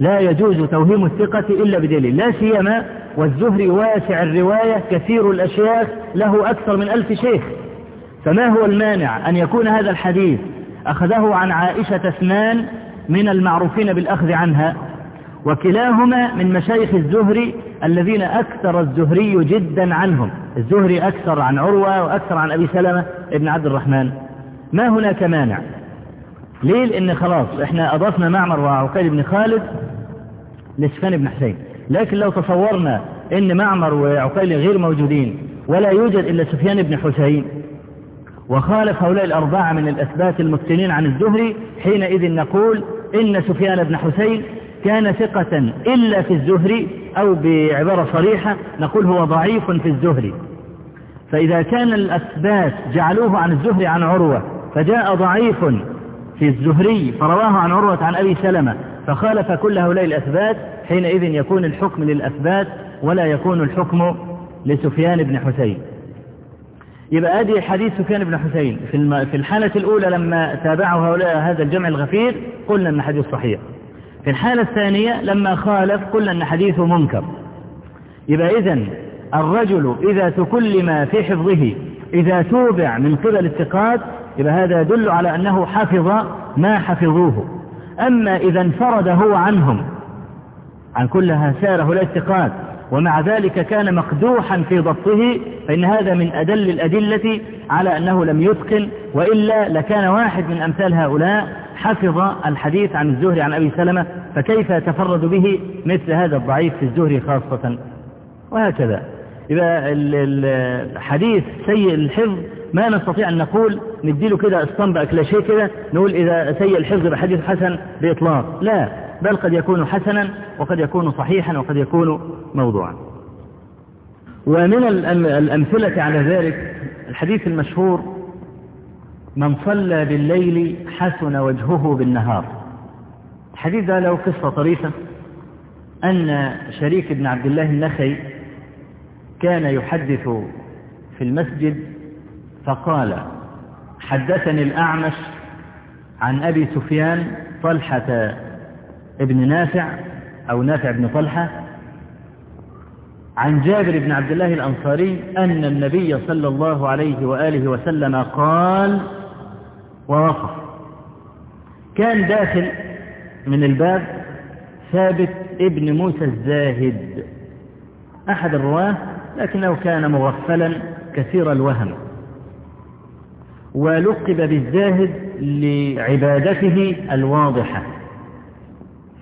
لا يجوز توهيم الثقة إلا بدليل. لا سيما والزهري واسع الرواية كثير الأشياخ له أكثر من ألف شيخ. فما هو المانع أن يكون هذا الحديث أخذه عن عائشة اثنان من المعروفين بالأخذ عنها؟ وكلاهما من مشايخ الزهري الذين أكثر الزهري جدا عنهم. الزهري أكثر عن عروة وأكثر عن أبي سلمة ابن عبد الرحمن. ما هناك مانع؟ ليه؟ لأن خلاص إحنا أضفنا معمر وعقيل بن خالد لسفان بن حسين. لكن لو تصورنا إن معمر وعقيل غير موجودين ولا يوجد إلا سفيان بن حسين وخالف هؤلاء الأربعة من الأثبات المتقنين عن الزهري حينئذ نقول إن سفيان بن حسين كان ثقة إلا في الزهري أو بعبارة صريحة نقول هو ضعيف في الزهري. فإذا كان الأثبات جعلوه عن الزهري عن عروة فجاء ضعيف في الزهري فرواه عن عروة عن أبي سلمة فخالف كل هؤلاء الأثبات حينئذ يكون الحكم للأثبات ولا يكون الحكم لسفيان بن حسين. يبقى ادي حديث سفيان بن حسين. في في الحالة الأولى لما تابعه هؤلاء هذا الجمع الغفير قلنا أن حديث صحيح. في الحالة الثانية لما خالف قلنا أن حديثه منكر. يبقى إذن الرجل إذا تكلم في حفظه إذا توبع من قبل الثقات يبقى هذا يدل على أنه حفظ ما حفظوه. أما إذا انفرد هو عنهم عن كل هساره لا الثقات ومع ذلك كان مقدوحا في ضبطه فإن هذا من أدل الأدلة على أنه لم يتقن وإلا لكان واحد من أمثال هؤلاء حفظ الحديث عن الزهري عن أبي سلمة فكيف يتفرد به مثل هذا الضعيف في الزهري خاصة؟ وهكذا. إذا الحديث سيء الحفظ ما نستطيع أن نقول نديله كده اسطنبع كلاشيه كده نقول إذا سيء الحفظ بحديث حسن بإطلاق. لا بل قد يكون حسنا وقد يكون صحيحا وقد يكون موضوعا. ومن الأمثلة على ذلك الحديث المشهور من صلى بالليل حسن وجهه بالنهار الحديث ده له قصة طريفة أن شريك بن عبد الله النخعي كان يحدث في المسجد فقال حدثني الأعمش عن أبي سفيان طلحة ابن نافع أو نافع بن طلحة عن جابر بن عبد الله الأنصاري أن النبي صلى الله عليه وآله وسلم قال ووقف. كان داخل من الباب ثابت ابن موسى الزاهد. أحد الرواة لكنه كان مغفلا كثير الوهم. ولقب بالزاهد لعبادته الواضحة.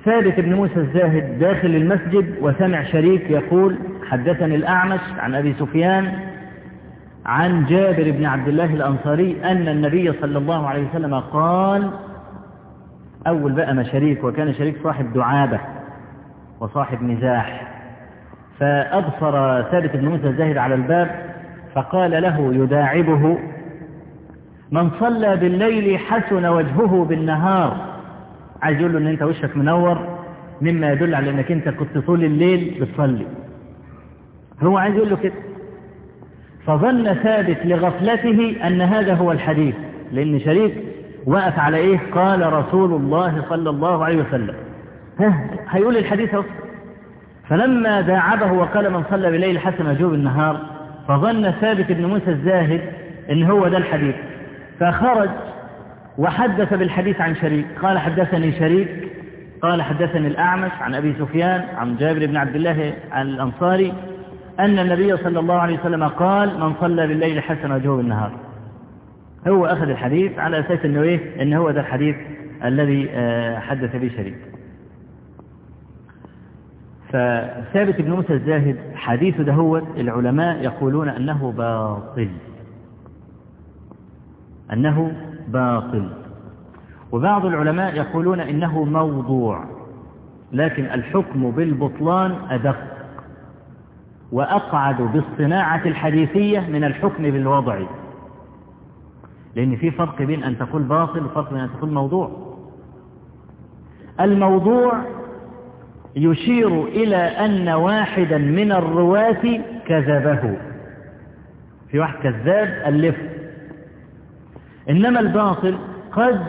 ثابت بن موسى الزاهد داخل المسجد وسمع شريك يقول حدثني الأعمش عن أبي سفيان عن جابر بن عبد الله الأنصاري أن النبي صلى الله عليه وسلم قال أول بقى ما شريك وكان شريك صاحب دعابة وصاحب مزاح فأبصر ثابت بن موسى الزاهد على الباب فقال له يداعبه. من صلى بالليل حسن وجهه بالنهار. عايز يقول له إن أنت وشك منور مما يدل على إنك أنت كنت طول الليل بتصلي. هو عايز يقول له كده. فظن ثابت لغفلته أن هذا هو الحديث لأن شريك وقف على إيه؟ قال رسول الله صلى الله عليه وسلم. ها هيقول الحديث أهو. فلما داعبه وقال من صلى بالليل حسن وجوب النهار فظن ثابت بن موسى الزاهد إن هو ده الحديث. فخرج وحدث بالحديث عن شريك. قال حدثني شريك قال حدثني الأعمش عن أبي سفيان عن جابر بن عبد الله عن الأنصاري أن النبي صلى الله عليه وسلم قال من صلى بالليل حسن وجهه بالنهار. هو أخذ الحديث على أساس أنه إيه؟ أنه هو ده الحديث الذي حدث به شريك. فثابت بن موسى الزاهد حديث دهوت العلماء يقولون أنه باطل. أنه باطل. وبعض العلماء يقولون إنه موضوع لكن الحكم بالبطلان أدق وأقعد بالصناعة الحديثية من الحكم بالوضع. لأن في فرق بين أن تقول باطل وفرق بين أن تقول موضوع. الموضوع يشير إلى أن واحدا من الرواة كذبه. في واحد كذاب ألف. إنما الباطل قد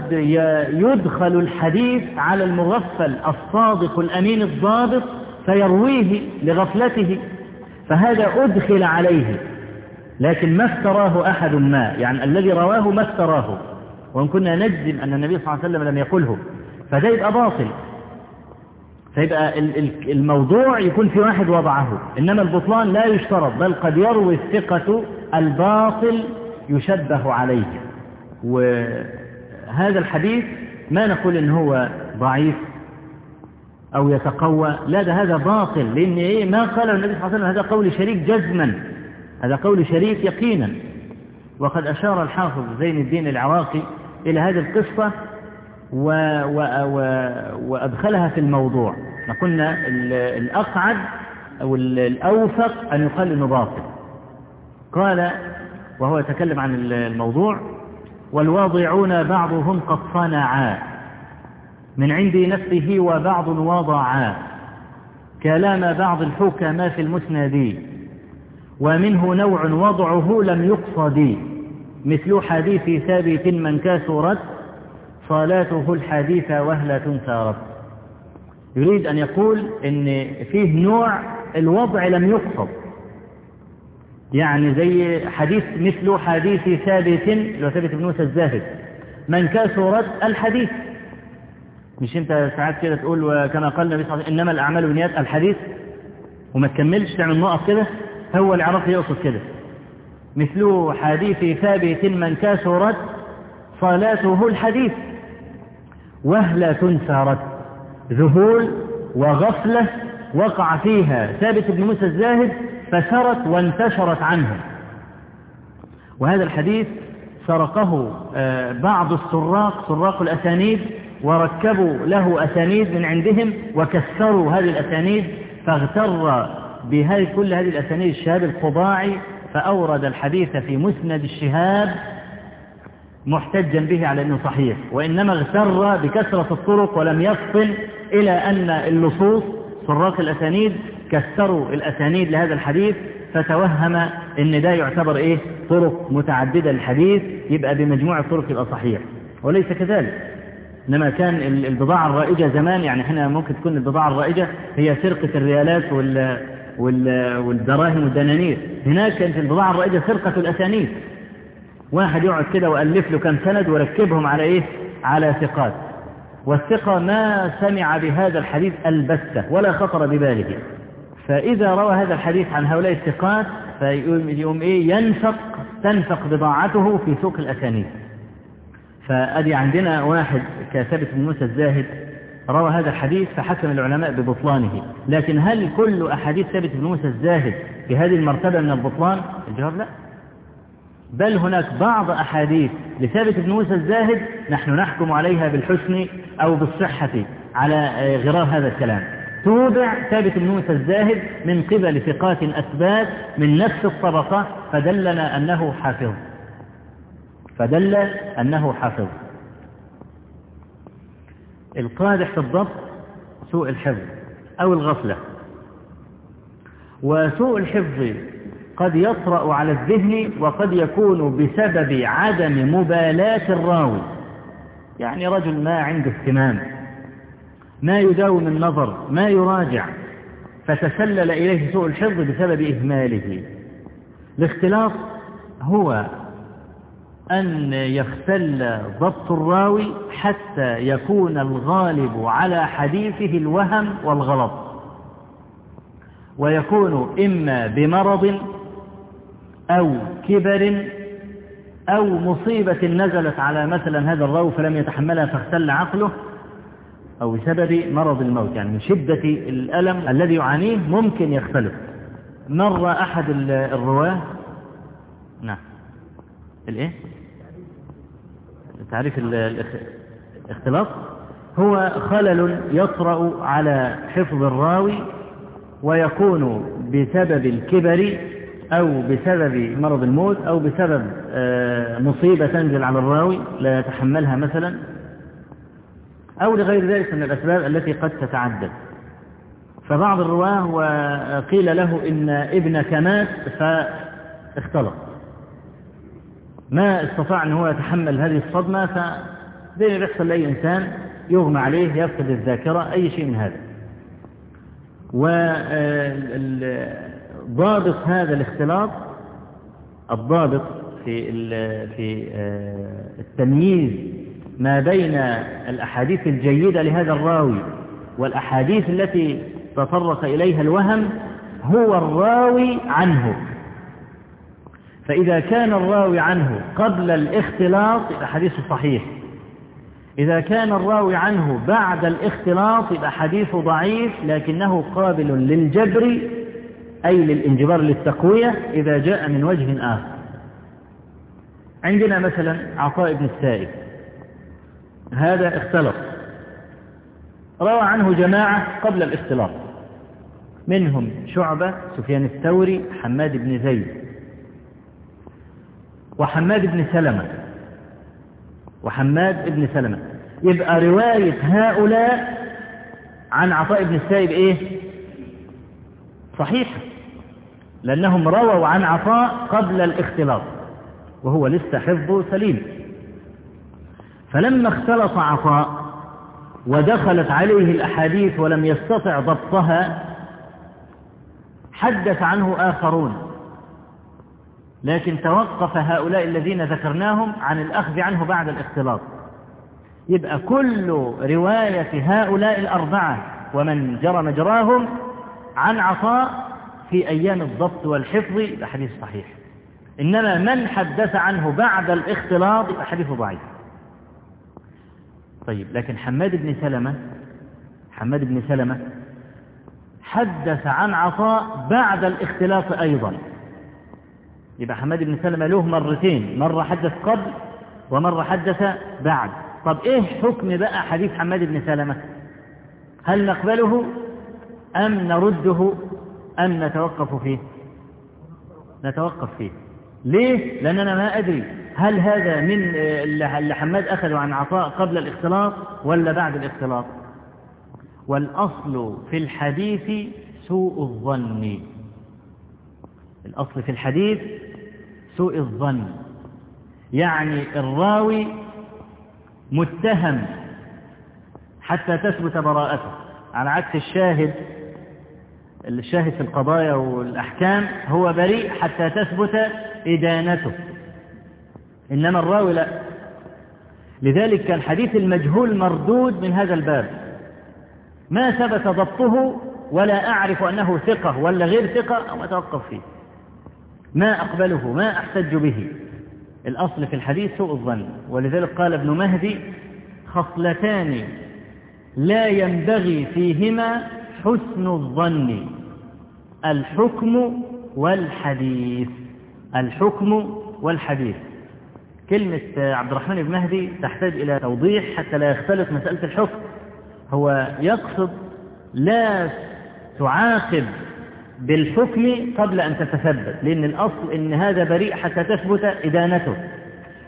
يدخل الحديث على المغفل الصادق الأمين الضابط فيرويه لغفلته فهذا أدخل عليه لكن ما افتراه أحد ما يعني الذي رواه ما افتراه وإن كنا نجزم أن النبي صلى الله عليه وسلم لم يقله فده يبقى باطل فيبقى الموضوع يكون في واحد وضعه إنما البطلان لا يشترط بل قد يروي الثقة الباطل يشبه عليه. وهذا الحديث ما نقول إن هو ضعيف أو يتقوى. لا ده هذا باطل لأن إيه؟ ما قاله النبي صلى الله عليه وسلم هذا قول شريك جزما هذا قول شريك يقينا. وقد أشار الحافظ زين الدين العراقي إلى هذه القصة و و و وأدخلها في الموضوع. قلنا الأقعد أو الأوثق أن يقال إنه باطل. قال وهو يتكلم عن الموضوع والواضعون بعضهم قد صنعا. من عند نفسه وبعض وضعا. كلام بعض الحكماء في المسند. ومنه نوع وضعه لم يقصد. مثل حديث ثابت من كسرت صلاته الحديث وهلة سارت. يريد أن يقول إن فيه نوع الوضع لم يقصد. يعني زي حديث مثل حديث ثابت لو ثابت بن موسى الزاهد. من كسرت الحديث. مش انت ساعات كده تقول وكما قال النبي صلى الله عليه وسلم إنما الأعمال بالنيات الحديث. وما تكملش تعمل نقط كده. هو العراقي يقصد كده. مثل حديث ثابت من كسرت صلاته الحديث. وهلة سارت. ذهول وغفلة وقع فيها. ثابت بن موسى الزاهد فسرت وانتشرت عنه وهذا الحديث سرقه بعض السراق سراق الأسانيد وركبوا له أسانيد من عندهم وكسروا هذه الأسانيد فاغتر بهذه كل هذه الأسانيد الشهاب القضاعي فأورد الحديث في مسند الشهاب محتجا به على أنه صحيح. وإنما اغتر بكثرة الطرق ولم يفصل إلى أن اللصوص سراق الأسانيد كسروا الأسانيد لهذا الحديث فتوهم إن ده يعتبر إيه؟ طرق متعددة للحديث يبقى بمجموع الطرق يبقى صحيح. وليس كذلك. إنما كان البضاعة الرائجة زمان يعني إحنا ممكن تكون البضاعة الرائجة هي سرقة الريالات وال وال والدراهم والدنانير. هناك كانت البضاعة الرائجة سرقة الأسانيد. واحد يقعد كده وألف له كم سند وركبهم على إيه؟ على ثقات. والثقة ما سمع بهذا الحديث البتة ولا خطر بباله. فإذا روى هذا الحديث عن هؤلاء الثقات فيقوم إيه؟ ينفق تنفق بضاعته في سوق الأسانيد فأدي عندنا واحد كثابت بن موسى الزاهد روى هذا الحديث فحكم العلماء ببطلانه. لكن هل كل أحاديث ثابت بن موسى الزاهد بهذه المرتبة من البطلان؟ الجواب لا. بل هناك بعض أحاديث لثابت بن موسى الزاهد نحن نحكم عليها بالحسن أو بالصحة على غرار هذا الكلام. توبع ثابت بن موسى الزاهد من قبل ثقات أثبات من نفس الطبقة فدلنا أنه حافظ. فدل أنه حافظ. القادح في الضبط سوء الحفظ أو الغفلة. وسوء الحفظ قد يطرأ على الذهن وقد يكون بسبب عدم مبالاة الراوي. يعني رجل ما عنده اهتمام. ما يداوم النظر ما يراجع. فتسلل إليه سوء الحفظ بسبب إهماله. الاختلاط هو أن يختل ضبط الراوي حتى يكون الغالب على حديثه الوهم والغلط. ويكون إما بمرض أو كبر أو مصيبة نزلت على مثلا هذا الراوي فلم يتحملها فاختل عقله أو بسبب مرض الموت يعني من شدة الألم الذي يعانيه ممكن يختلف. مر أحد الرواة؟ نعم. الإيه؟ تعريف الاختلاط؟ هو خلل يطرأ على حفظ الراوي ويكون بسبب الكبر أو بسبب مرض الموت أو بسبب مصيبة تنزل على الراوي لا يتحملها مثلا. أو لغير ذلك من الأسباب التي قد تتعدد. فبعض الرواة وقيل له إن ابنك مات فاختلط. ما استطاع أن هو يتحمل هذه الصدمة فزي ما بيحصل لأي إنسان يغمى عليه يفقد الذاكرة أي شيء من هذا. وضابط هذا الاختلاط الضابط في في التمييز ما بين الأحاديث الجيدة لهذا الراوي والأحاديث التي تطرق إليها الوهم هو الراوي عنه. فإذا كان الراوي عنه قبل الاختلاط حديثه صحيح إذا كان الراوي عنه بعد الاختلاط يبقى ضعيف لكنه قابل للجبر أي للانجبار للتقوية إذا جاء من وجه آخر. عندنا مثلا عطاء بن السائب. هذا اختلط. روى عنه جماعة قبل الاختلاط. منهم شعبة سفيان الثوري حماد بن زيد وحماد بن سلمة. وحماد بن سلمة. يبقى رواية هؤلاء عن عطاء بن السائب إيه؟ صحيحة. لأنهم رووا عن عطاء قبل الاختلاط وهو لسه حفظه سليم. فلما اختلط عطاء ودخلت عليه الأحاديث ولم يستطع ضبطها حدث عنه آخرون. لكن توقف هؤلاء الذين ذكرناهم عن الأخذ عنه بعد الاختلاط. يبقى كل رواية هؤلاء الأربعة ومن جرى مجراهم عن عطاء في أيام الضبط والحفظ الحديث صحيح. إنما من حدث عنه بعد الاختلاط الحديث ضعيف. طيب لكن حماد بن سلمة حماد بن سلمة حدث عن عطاء بعد الاختلاط أيضا. يبقى حماد بن سلمة له مرتين مرة حدث قبل ومرة حدث بعد. طب إيه حكم بقى حديث حماد بن سلمة؟ هل نقبله أم نرده أم نتوقف فيه؟ نتوقف فيه. ليه؟ لأننا ما أدري. هل هذا من اللي حماد أخذه عن عطاء قبل الاختلاط ولا بعد الاختلاط؟ والأصل في الحديث سوء الظن. الأصل في الحديث سوء الظن. يعني الراوي متهم حتى تثبت براءته. على عكس الشاهد الشاهد في القضايا والأحكام هو بريء حتى تثبت إدانته. إنما الراوي لا. لذلك كان حديث المجهول مردود من هذا الباب. ما ثبت ضبطه ولا أعرف أنه ثقة ولا غير ثقة أو أتوقف فيه. ما أقبله ما أحتج به. الأصل في الحديث سوء الظن. ولذلك قال ابن مهدي خصلتان لا ينبغي فيهما حسن الظن. الحكم والحديث. الحكم والحديث. كلمة عبد الرحمن بن مهدي تحتاج إلى توضيح حتى لا يختلط مسألة الحكم. هو يقصد لا تعاقب بالحكم قبل أن تتثبت لأن الأصل أن هذا بريء حتى تثبت إدانته.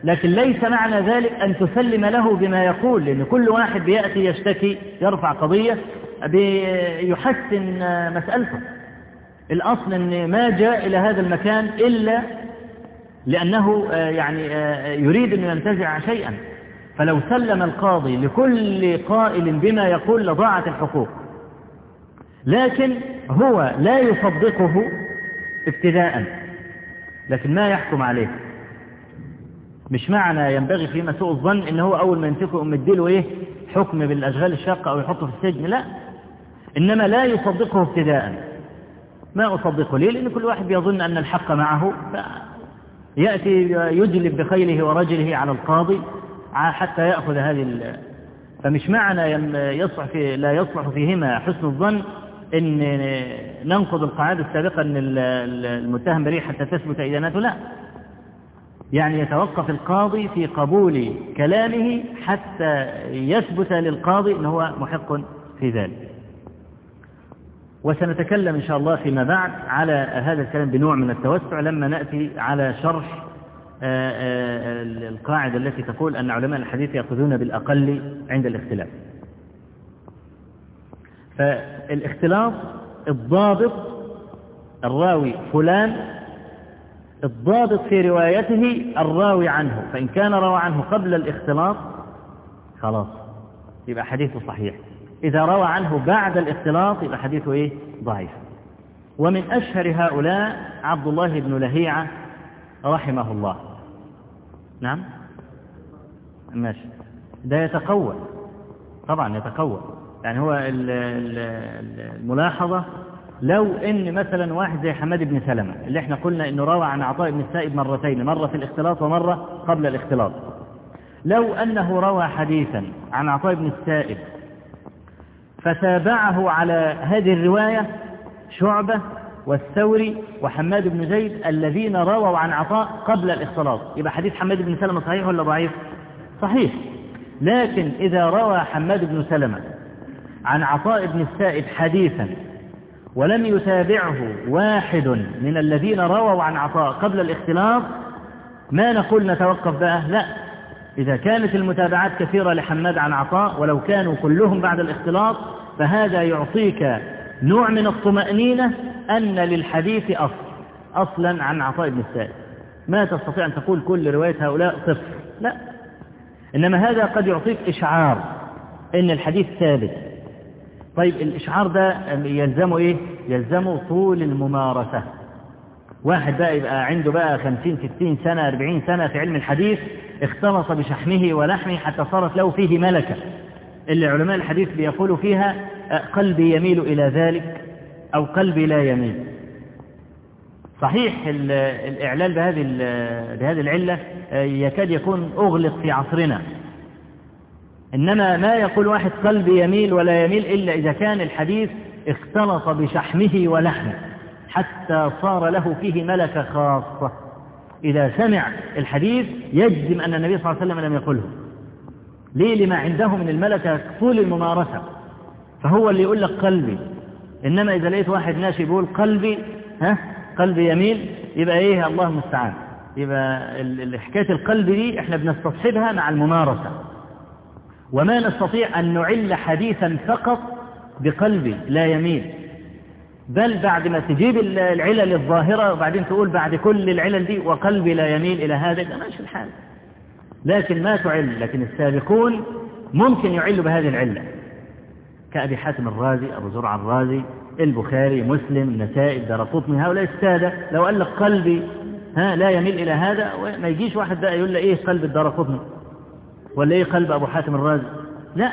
لكن ليس معنى ذلك أن تسلم له بما يقول لأن كل واحد بيأتي يشتكي يرفع قضية بيحسن مسألته. الأصل أن ما جاء إلى هذا المكان إلا لأنه يعني يريد أن ينتزع شيئا. فلو سلم القاضي لكل قائل بما يقول لضاعت الحقوق. لكن هو لا يصدقه ابتداء. لكن ما يحكم عليه؟ مش معنى ينبغي فيما سوء الظن إن هو أول ما يمسكه يقوم مديله إيه؟ حكم بالأشغال الشاقة أو يحطه في السجن. لا. إنما لا يصدقه ابتداء. ما أصدقه ليه؟ لأن كل واحد يظن أن الحق معه. يأتي يجلب بخيله ورجله على القاضي حتى يأخذ هذه فمش معنى يصلح في لا يصلح فيهما حسن الظن إن ننقض القاعدة السابقة إن المتهم بريء حتى تثبت ادانته لا. يعني يتوقف القاضي في قبول كلامه حتى يثبت للقاضي أنه هو محق في ذلك. وسنتكلم إن شاء الله فيما بعد على هذا الكلام بنوع من التوسع لما نأتي على شرح القاعدة التي تقول أن علماء الحديث يأخذون بالأقل عند الاختلاف. فالاختلاف الضابط الراوي فلان الضابط في روايته الراوي عنه فإن كان روى عنه قبل الاختلاط خلاص يبقى حديثه صحيح. إذا روى عنه بعد الاختلاط يبقى حديثه إيه؟ ضعيف. ومن أشهر هؤلاء عبد الله بن لهيعة رحمه الله. نعم؟ ماشي. ده يتقوى. طبعا يتقوى. يعني هو الملاحظة لو إن مثلا واحد زي حماد بن سلمة اللي إحنا قلنا إنه روى عن عطاء بن السائب مرتين مرة في الاختلاط ومرة قبل الاختلاط. لو أنه روى حديثا عن عطاء بن السائب فتابعه على هذه الرواية شعبة والثوري وحماد بن زيد الذين رووا عن عطاء قبل الاختلاط. يبقى حديث حماد بن سلمة صحيح ولا ضعيف؟ صحيح. لكن إذا روى حماد بن سلمة عن عطاء بن السائب حديثا ولم يتابعه واحد من الذين رووا عن عطاء قبل الاختلاط ما نقول نتوقف بقى؟ لا. إذا كانت المتابعات كثيرة لحماد عن عطاء ولو كانوا كلهم بعد الاختلاط فهذا يعطيك نوع من الطمأنينة أن للحديث أصل أصلا عن عطاء بن السائب ما تستطيع أن تقول كل رواية هؤلاء صفر. لا. إنما هذا قد يعطيك إشعار أن الحديث ثابت. طيب الإشعار ده يلزمه إيه؟ يلزمه طول الممارسة. واحد بقى يبقى عنده بقى خمسين ستين سنة أربعين سنة في علم الحديث اختلط بشحمه ولحمه حتى صارت له فيه ملكة. اللي علماء الحديث بيقولوا فيها قلبي يميل إلى ذلك أو قلبي لا يميل. صحيح الإعلال بهذه بهذه العلة يكاد يكون أغلق في عصرنا. إنما ما يقول واحد قلبي يميل ولا يميل إلا إذا كان الحديث اختلط بشحمه ولحمه حتى صار له فيه ملكة خاصة. إذا سمع الحديث يجزم أن النبي صلى الله عليه وسلم لم يقله. ليه؟ لما عنده من الملكة طول الممارسة. فهو اللي يقول لك قلبي. إنما إذا لقيت واحد ناشي يقول قلبي ها؟ قلبي يميل يبقى إيه؟ الله المستعان. يبقى حكاية القلب دي إحنا بنستصحبها مع الممارسة. وما نستطيع أن نعل حديثا فقط بقلبي لا يميل بل بعد ما تجيب العلل الظاهرة وبعدين تقول بعد كل العلل دي وقلبي لا يميل إلى هذا ده ماشي الحال. لكن ما تعل لكن السابقون ممكن يعلوا بهذه العلة. كأبي حاتم الرازي أبو زرع الرازي البخاري مسلم نسائي الدرقطني هؤلاء السادة لو قال لك قلبي ها لا يميل إلى هذا ما يجيش واحد بقى يقول له إيه قلب الدرقطني ولا إيه قلب أبو حاتم الرازي؟ لا.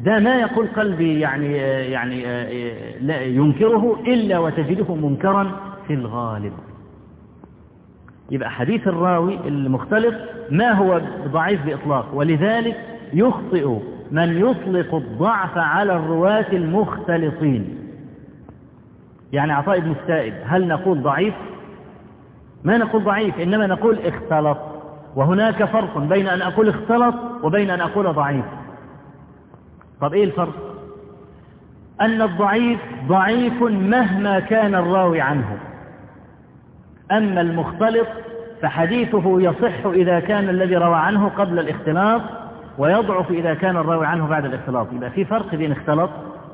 ده ما يقول قلبي يعني يعني لا ينكره إلا وتجده منكرا في الغالب. يبقى حديث الراوي المختلط ما هو ضعيف بإطلاق ولذلك يخطئ من يطلق الضعف على الرواة المختلطين. يعني عطاء بن السائب هل نقول ضعيف؟ ما نقول ضعيف إنما نقول اختلط. وهناك فرق بين أن أقول اختلط وبين أن أقول ضعيف. طب إيه الفرق؟ أن الضعيف ضعيف مهما كان الراوي عنه. أما المختلط فحديثه يصح إذا كان الذي روى عنه قبل الاختلاط ويضعف إذا كان الراوي عنه بعد الاختلاط. يبقى في فرق بين اختلط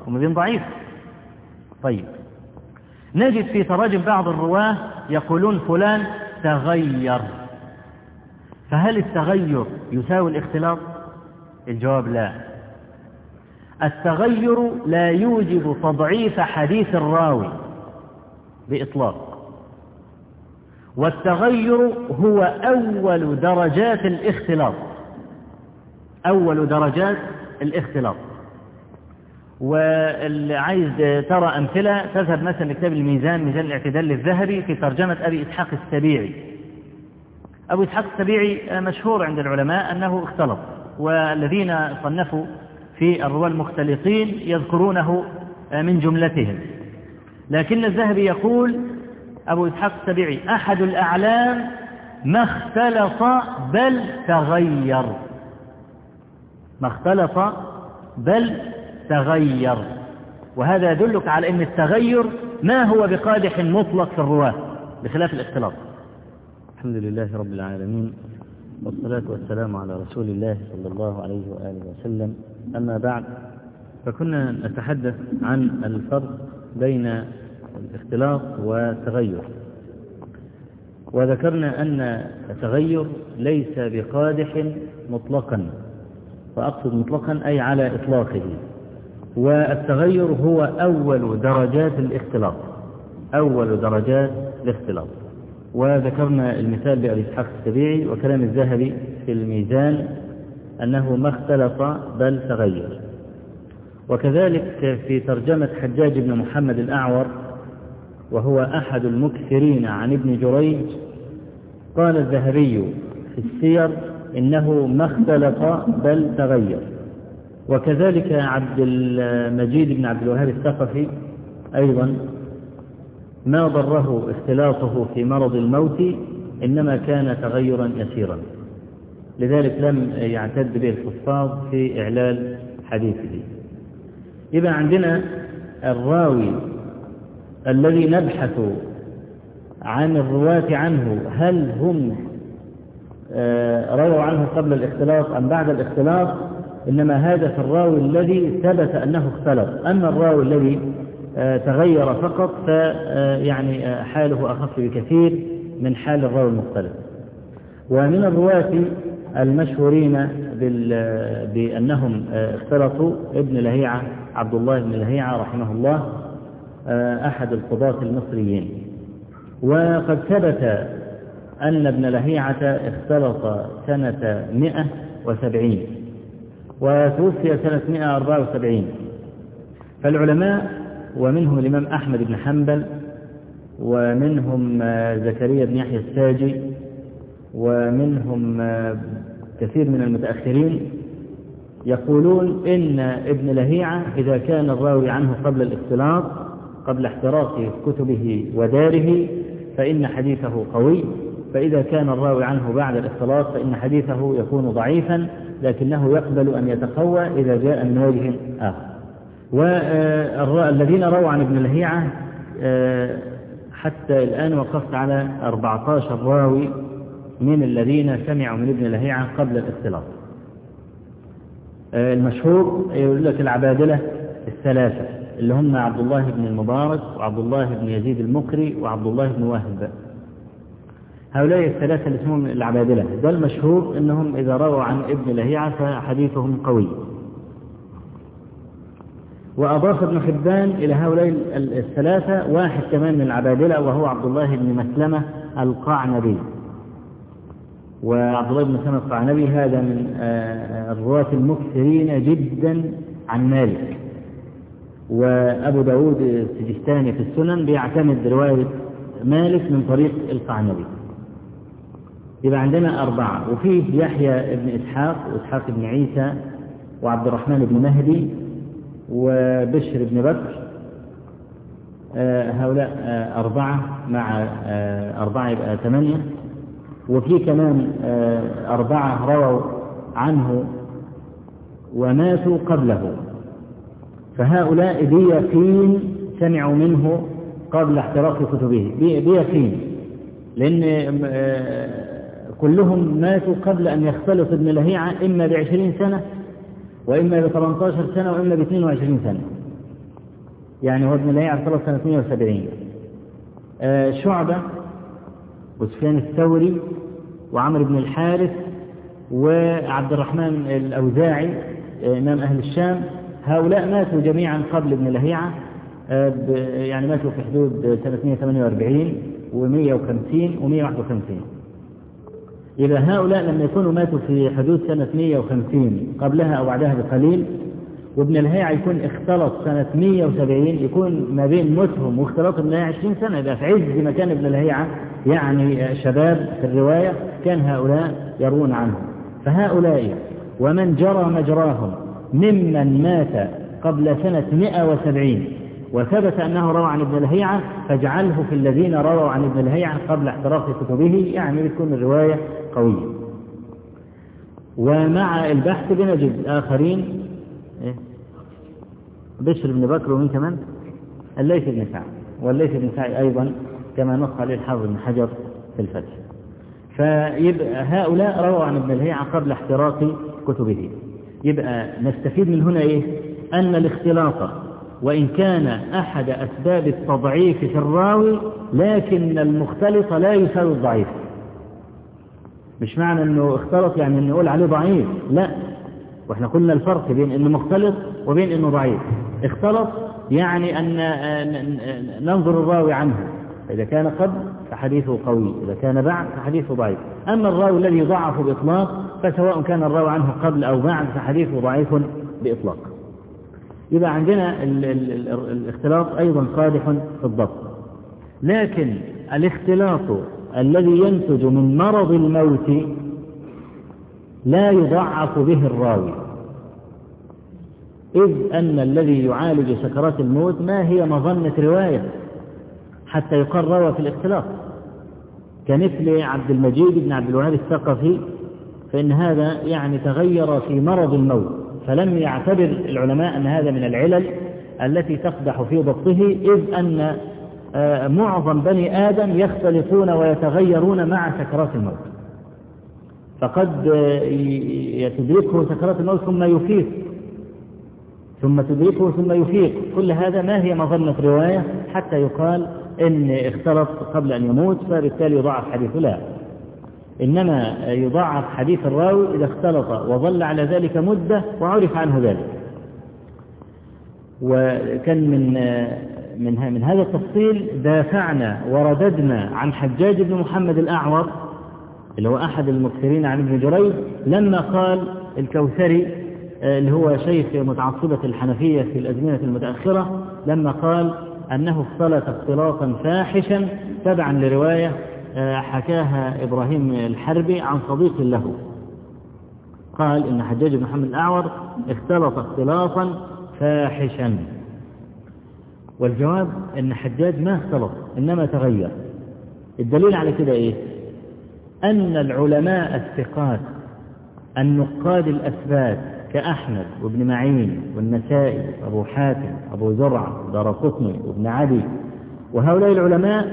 وبين ضعيف. طيب. نجد في تراجم بعض الرواة يقولون فلان تغير. فهل التغير يساوي الاختلاط؟ الجواب لا. التغير لا يوجب تضعيف حديث الراوي بإطلاق. والتغير هو أول درجات الاختلاط. أول درجات الاختلاط. واللي عايز ترى أمثلة تذهب مثلا لكتاب الميزان ميزان الاعتدال للذهبي في ترجمة أبي إسحاق السبيعي. أبو إسحاق السبيعي مشهور عند العلماء أنه اختلط والذين صنفوا في الرواة المختلطين يذكرونه من جملتهم. لكن الذهبي يقول أبو إسحاق السبيعي أحد الأعلام ما اختلط بل تغير. ما اختلط بل تغير. وهذا يدلك على أن التغير ما هو بقادح مطلق في الرواة بخلاف الاختلاط. الحمد لله رب العالمين والصلاة والسلام على رسول الله صلى الله عليه وآله وسلم. أما بعد فكنا نتحدث عن الفرق بين الاختلاط والتغير. وذكرنا أن التغير ليس بقادح مطلقا وأقصد مطلقا أي على إطلاقه. والتغير هو أول درجات الاختلاط أول درجات الاختلاط. وذكرنا المثال بأبي إسحاق السبيعي وكلام الذهبي في الميزان أنه ما اختلط بل تغير. وكذلك في ترجمة حجاج بن محمد الأعور وهو أحد المكثرين عن ابن جريج قال الذهبي في السير إنه ما اختلط بل تغير. وكذلك عبد المجيد بن عبد الوهاب الثقفي أيضا ما ضره اختلاطه في مرض الموت إنما كان تغيرا يسيرا. لذلك لم يعتد به الحفاظ في إعلال حديثه. يبقى عندنا الراوي الذي نبحث عن الرواة عنه هل هم رووا عنه قبل الاختلاط أم بعد الاختلاط؟ إنما هذا في الراوي الذي ثبت أنه اختلط. أما الراوي الذي تغير فقط فيعني حاله أخف بكثير من حال الراوي المختلف ومن الرواة المشهورين بأنهم اختلطوا. ابن لهيعة عبد الله بن لهيعة رحمه الله أحد القضاة المصريين. وقد ثبت أن ابن لهيعة اختلط سنة 170 وتوفي سنة 174 فالعلماء ومنهم الإمام أحمد بن حنبل ومنهم زكريا بن يحيى الساجي ومنهم كثير من المتأخرين يقولون إن ابن لهيعة إذا كان الراوي عنه قبل الاختلاط قبل احتراق كتبه وداره فإن حديثه قوي. فإذا كان الراوي عنه بعد الاختلاط فإن حديثه يكون ضعيفا لكنه يقبل أن يتقوى إذا جاء من وجه آخر. والذين رووا عن ابن لهيعة حتى الآن وقفت على 14 راوي من الذين سمعوا من ابن لهيعة قبل الاختلاط. المشهور يقول لك العبادلة الثلاثة اللي هم عبد الله بن المبارك وعبد الله بن يزيد المقري وعبد الله بن وهب. هؤلاء الثلاثة اللي اسمهم العبادلة ده المشهور إنهم إذا رووا عن ابن لهيعة فحديثهم قوي. وأضاف ابن حبان إلى هؤلاء الثلاثة واحد كمان من العبادلة وهو عبد الله بن مسلمة القعنبي. وعبد الله بن مسلمة القعنبي هذا من الرواة المكثرين جدا عن مالك. وأبو داود السجستاني في السنن بيعتمد رواية مالك من طريق القعنبي يبقى عندنا أربعة وفيه يحيى بن إسحاق وإسحاق بن عيسى وعبد الرحمن بن مهدي وبشر بن بكر. هؤلاء أربعة مع أربعة يبقى ثمانية. وفي كمان أربعة رووا عنه وماتوا قبله. فهؤلاء بيقين سمعوا منه قبل احتراق كتبه. بيقين لأن كلهم ماتوا قبل أن يختلط ابن لهيعة إما بعشرين سنة وإما ب 18 سنة وإما ب 22 سنة. يعني هو ابن لهيعة اختلط سنة 72 آه شعبة وسفيان الثوري وعمرو بن الحارث وعبد الرحمن الأوزاعي آه إمام أهل الشام. هؤلاء ماتوا جميعا قبل ابن لهيعة آه يعني ماتوا في حدود سنة 148 و150 و151 إذا هؤلاء لما يكونوا ماتوا في حدود سنة 150 قبلها أو بعدها بقليل وابن الهيعة يكون اختلط سنة 170 يكون ما بين موتهم واختلاط ابن الهيعة 20 سنة إذا في عز مكان ابن الهيعة يعني شباب في الرواية كان هؤلاء يروون عنه فهؤلاء ومن جرى مجراهم ممن مات قبل سنة 170 وثبت أنه روى عن ابن الهيعة فاجعله في الذين رووا عن ابن الهيعة قبل احتراق كتبه يعني بتكون الرواية قوية. ومع البحث بنجد آخرين إيه؟ بشر بن بكر ومن كمان؟ الليث بن سعد. والليث بن سعد أيضا كما نص عليه الحافظ بن حجر في الفتح فيبقى هؤلاء رووا عن ابن الهيعة قبل احتراق كتبه يبقى نستفيد من هنا إيه أن الاختلاط وإن كان أحد أسباب التضعيف في الراوي لكن المختلط لا يساوي الضعيف مش معنى أنه اختلط يعني أنه نقول عليه ضعيف لا وإحنا قلنا الفرق بين أنه مختلط وبين أنه ضعيف اختلط يعني أن ننظر الراوي عنه إذا كان قبل فحديثه قوي إذا كان بعد فحديثه ضعيف. أما الراوي الذي يضعف بإطلاق فسواء كان الراوي عنه قبل أو بعد فحديثه ضعيف بإطلاق. يبقى عندنا ال ال ال الاختلاط أيضا قادح في الضبط. لكن الاختلاط الذي ينتج من مرض الموت لا يضعف به الراوي. إذ أن الذي يعالج سكرات الموت ما هي مظنة رواية؟ حتى روى في الاختلاط. كمثل عبد المجيد بن عبد الوهاب الثقفي فإن هذا يعني تغير في مرض الموت فلم يعتبر العلماء أن هذا من العلل التي تقدح في ضبطه إذ أن معظم بني آدم يختلطون ويتغيرون مع سكرات الموت. فقد تدركه سكرات الموت ثم يفيق. ثم تدركه ثم يفيق. كل هذا ما هي مظنة رواية؟ حتى يقال إن اختلط قبل أن يموت فبالتالي يضعف حديثه لا. إنما يضعف حديث الراوي إذا اختلط وظل على ذلك مدة وعرف عنه ذلك. وكان من من من هذا التفصيل دافعنا ورددنا عن حجاج بن محمد الأعور اللي هو أحد المكثرين عن ابن جريج لما قال الكوثري اللي هو شيخ متعصبة الحنفية في الأزمنة المتأخرة لما قال أنه اختلط اختلاطا فاحشا تبعا لرواية حكاها إبراهيم الحربي عن صديق له. قال إن حجاج بن محمد الأعور اختلط اختلاطا فاحشا. والجواب أن حجاج ما اختلط إنما تغير. الدليل على كده إيه؟ أن العلماء الثقات النقاد الأثبات كأحمد وابن معين والنسائي وأبو حاتم أبو زرعة ودارقطني وابن عدي. وهؤلاء العلماء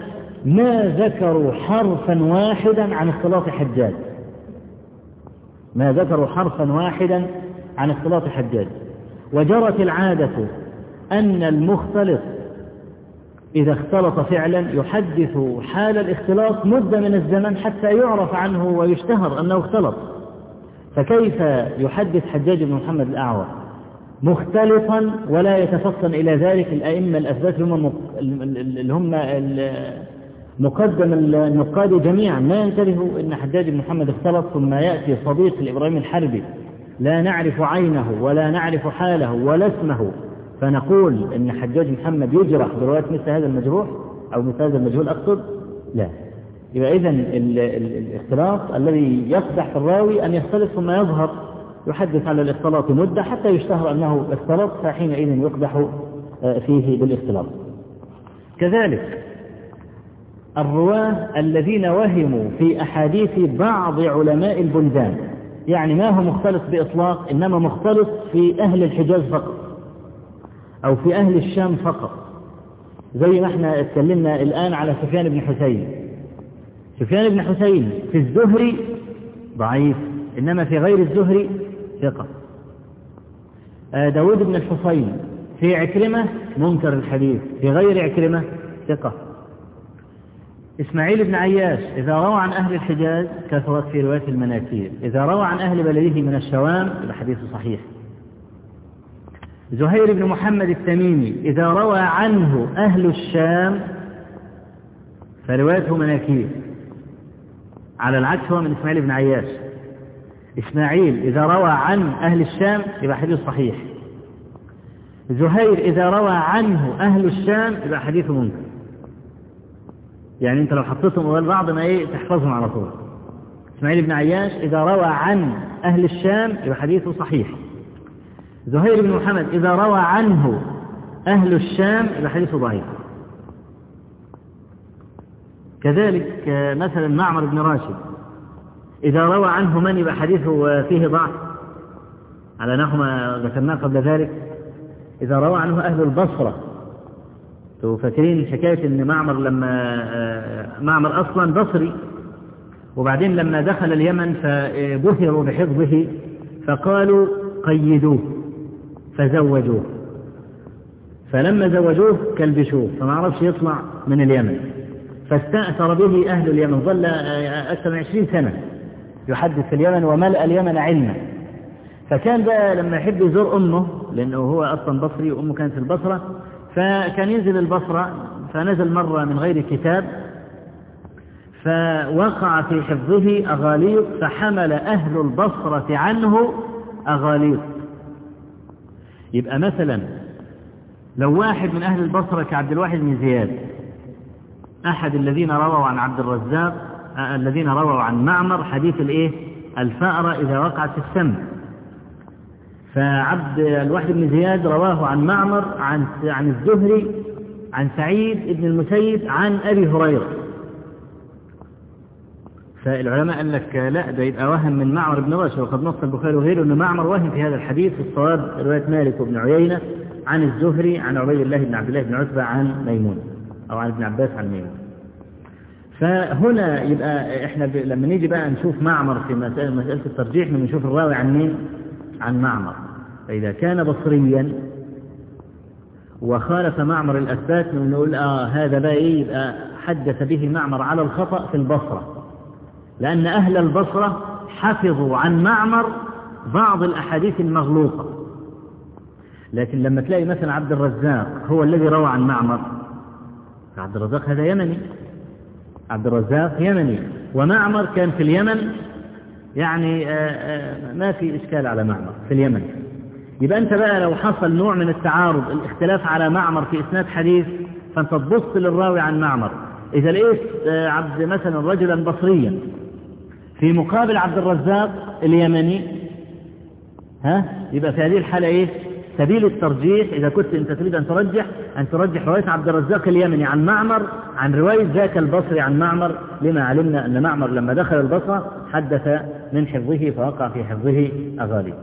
ما ذكروا حرفا واحدا عن اختلاط حجاج. ما ذكروا حرفا واحدا عن اختلاط حجاج. وجرت العادة أن المختلط إذا اختلط فعلا يحدث حال الاختلاط مدة من الزمن حتى يعرف عنه ويشتهر أنه اختلط. فكيف يحدث حجاج بن محمد الأعور؟ مختلطا ولا يتفطن إلى ذلك الأئمة الأثبات اللي هم مقدم النقاد جميعا. ما ينتبهوا أن حجاج بن محمد اختلط ثم يأتي صديق لإبراهيم الحربي. لا نعرف عينه ولا نعرف حاله ولا اسمه. فنقول أن حجاج محمد يجرح برواية مثل هذا المجروح؟ أو مثل هذا المجهول أقصد؟ لا. يبقى إذا الاختلاط الذي يقدح الراوي أن يختلط ثم يظهر يحدث على الاختلاط مدة حتى يشتهر أنه اختلط فحينئذ يقدح آه، فيه بالاختلاط. كذلك الرواة الذين وهموا في أحاديث بعض علماء البلدان يعني ما هو مختلط بإطلاق إنما مختلط في أهل الحجاز فقط أو في أهل الشام فقط. زي ما إحنا اتكلمنا الآن على سفيان بن حسين. سفيان بن حسين في الزهري ضعيف إنما في غير الزهري ثقة. آه، داود بن الحصين في عكرمة منكر الحديث في غير عكرمة ثقة. إسماعيل بن عياش إذا روى عن أهل الحجاز كثرت في رواية المناكير. إذا روى عن أهل بلده من الشوام الحديث صحيح. زهير بن محمد التميمي إذا روى عنه أهل الشام فروايته مناكير. على العكس هو من إسماعيل بن عياش. إسماعيل إذا روى عن أهل الشام يبقى حديث صحيح. زهير إذا روى عنه أهل الشام يبقى حديثه منكر. يعني أنت لو حطيتهم قبل بعض ما إيه تحفظهم على طول. إسماعيل بن عياش إذا روى عن أهل الشام يبقى حديثه صحيح. زهير بن محمد إذا روى عنه أهل الشام يبقى حديثه ضعيف. كذلك مثلا معمر بن راشد إذا روى عنه من يبقى حديثه فيه ضعف على نحو ما ذكرناه قبل ذلك إذا روى عنه أهل البصرة فاكرين حكاية إن معمر لما معمر أصلا بصري وبعدين لما دخل اليمن فبهروا بحفظه فقالوا قيدوه فزوجوه فلما زوجوه كلبشوه فما عرفش يطلع من اليمن. فاستأثر به أهل اليمن ظل أكثر من عشرين سنة يحدث في اليمن وملأ اليمن علما. فكان بقى لما يحب يزور أمه لأنه هو أصلا بصري وأمه كانت في البصرة فكان ينزل البصرة فنزل مرة من غير كتاب فوقع في حفظه أغاليط فحمل أهل البصرة عنه أغاليط يبقى مثلا لو واحد من أهل البصرة كعبد الواحد بن زياد أحد الذين رووا عن عبد الرزاق آه، الذين رووا عن معمر حديث الإيه؟ الفأرة إذا وقعت في السم. فعبد الواحد بن زياد رواه عن معمر عن عن الزهري عن سعيد بن المسيب عن أبي هريرة. فالعلماء قال لك لا ده يبقى وهم من معمر بن راشد. وقد نص البخاري وغيره أن معمر وهم في هذا الحديث في الصواب رواية مالك وابن عيينة عن الزهري عن عبيد الله بن عبد الله بن عتبة عن ميمون. أو عن ابن عباس عن ميمون. فهنا يبقى إحنا ب... لما نيجي بقى نشوف معمر في مسألة, مسألة الترجيح بنشوف الراوي عن مين؟ عن معمر. فإذا كان بصريا وخالف معمر الأثبات نقول آه هذا بقى إيه؟ يبقى حدث به معمر على الخطأ في البصرة. لأن أهل البصرة حفظوا عن معمر بعض الأحاديث المغلوطة. لكن لما تلاقي مثلا عبد الرزاق هو الذي روى عن معمر عبد الرزاق هذا يمني. عبد الرزاق يمني. ومعمر كان في اليمن. يعني آه، آه، ما في إشكال على معمر في اليمن. يبقى أنت بقى لو حصل نوع من التعارض الاختلاف على معمر في إسناد حديث فأنت تبص للراوي عن معمر. إذا لقيت آه، عبد مثلا رجلا بصريا في مقابل عبد الرزاق اليمني ها؟ يبقى في هذه الحالة إيه؟ سبيل الترجيح إذا كنت أنت تريد أن ترجح أن ترجح رواية عبد الرزاق اليمني عن معمر عن رواية ذاك البصري عن معمر لما علمنا أن معمر لما دخل البصرة حدث من حفظه فوقع في حفظه أغالي.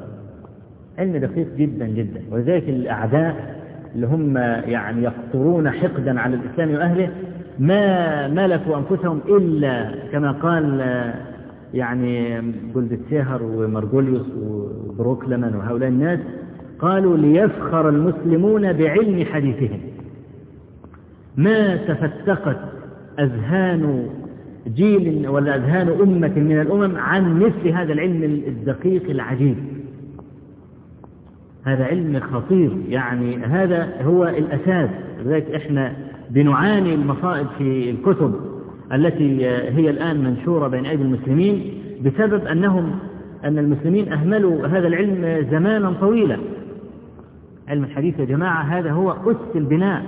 علم دقيق جدا جدا ولذلك الأعداء اللي هم يعني يقطرون حقدا على الإسلام وأهله ما ملكوا أنفسهم إلا كما قال يعني جولد تسيهر ومارجوليوس وبروكلمان وهؤلاء الناس قالوا ليفخر المسلمون بعلم حديثهم. ما تفتقت أذهان جيل ولا أذهان أمة من الأمم عن مثل هذا العلم الدقيق العجيب. هذا علم خطير يعني هذا هو الأساس. لذلك إحنا بنعاني المصائب في الكتب التي هي الآن منشورة بين أيدي المسلمين بسبب أنهم أن المسلمين أهملوا هذا العلم زمانا طويلا. علم الحديث يا جماعة هذا هو أس البناء.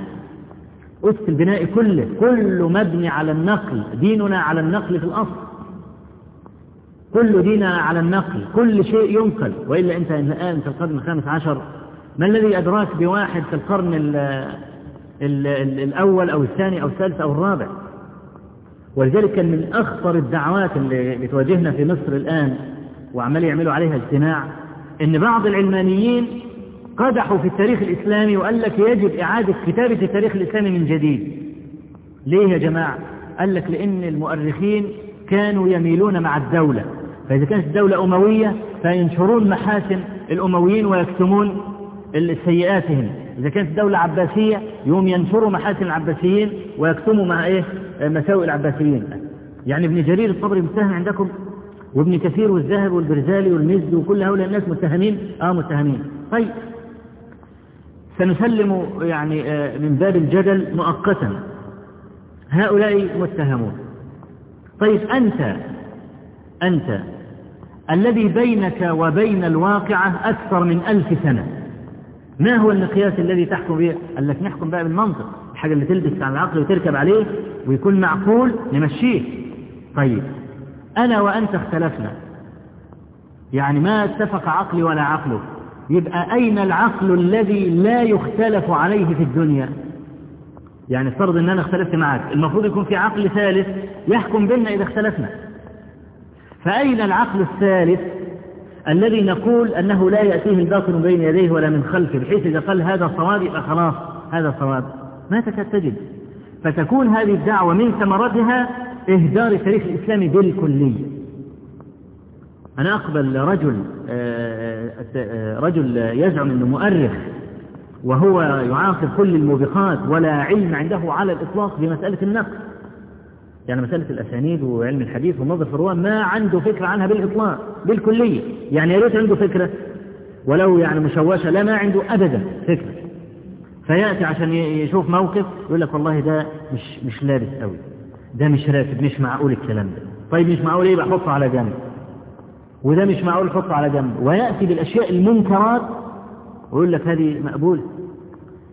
أس البناء كله كله مبني على النقل ديننا على النقل في الأصل. كل ديننا على النقل كل شيء ينقل. وإلا أنت الآن في القرن الخامس عشر ما الذي أدراك بواحد في القرن ال ال ال الأول أو الثاني أو الثالث أو الرابع؟ ولذلك كان من أخطر الدعوات اللي بتواجهنا في مصر الآن وعمال يعملوا عليها اجتماع إن بعض العلمانيين قدحوا في التاريخ الإسلامي وقال لك يجب إعادة كتابة التاريخ الإسلامي من جديد. ليه يا جماعة؟ قال لك لأن المؤرخين كانوا يميلون مع الدولة. فإذا كانت الدولة أموية فينشرون محاسن الأمويين ويكتمون سيئاتهم إذا كانت الدولة عباسية يوم ينشروا محاسن العباسيين ويكتموا مع إيه؟ مساوئ العباسيين. يعني ابن جرير الطبري متهم عندكم؟ وابن كثير والذهب والبرزالي والمزد وكل هؤلاء الناس متهمين؟ آه متهمين. طيب سنسلم يعني من باب الجدل مؤقتا. هؤلاء متهمون. طيب أنت أنت الذي بينك وبين الواقعة أكثر من ألف سنة ما هو المقياس الذي تحكم به؟ قال لك نحكم بقى بالمنطق الحاجة اللي تلبس على العقل وتركب عليه ويكون معقول نمشيه. طيب أنا وأنت اختلفنا. يعني ما اتفق عقلي ولا عقلك يبقى أين العقل الذي لا يختلف عليه في الدنيا؟ يعني افترض إن أنا اختلفت معك المفروض يكون في عقل ثالث يحكم بيننا إذا اختلفنا. فأين العقل الثالث الذي نقول أنه لا يأتيه الباطل بين يديه ولا من خلفه بحيث إذا قال هذا صواب يبقى خلاص هذا صواب؟ ما تكاد تجد. فتكون هذه الدعوة من ثمرتها إهدار التاريخ الإسلامي بالكلية. أنا أقبل رجل رجل يزعم إنه مؤرخ وهو يعاقب كل الموبقات ولا علم عنده على الإطلاق بمسألة النقل يعني مسألة الأسانيد وعلم الحديث والنظر في الرواة ما عنده فكرة عنها بالإطلاق بالكلية. يعني يا ريت عنده فكرة ولو يعني مشوشة لا ما عنده أبدا فكرة. فيأتي عشان يشوف موقف يقول لك والله ده مش مش لابس قوي ده مش راكب مش معقول الكلام ده. طيب مش معقول إيه يبقى حطه على جنب. وده مش معقول حطه على جنب. ويأتي بالأشياء المنكرات ويقول لك هذه مقبولة.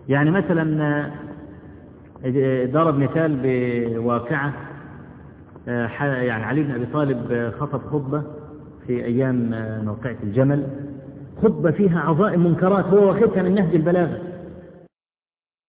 يعني مثلا ضرب مثال بواقعة يعني علي بن أبي طالب خطب خطبة في أيام موقعة الجمل. خطبة فيها عظائم منكرات هو واخدها من نهج البلاغة.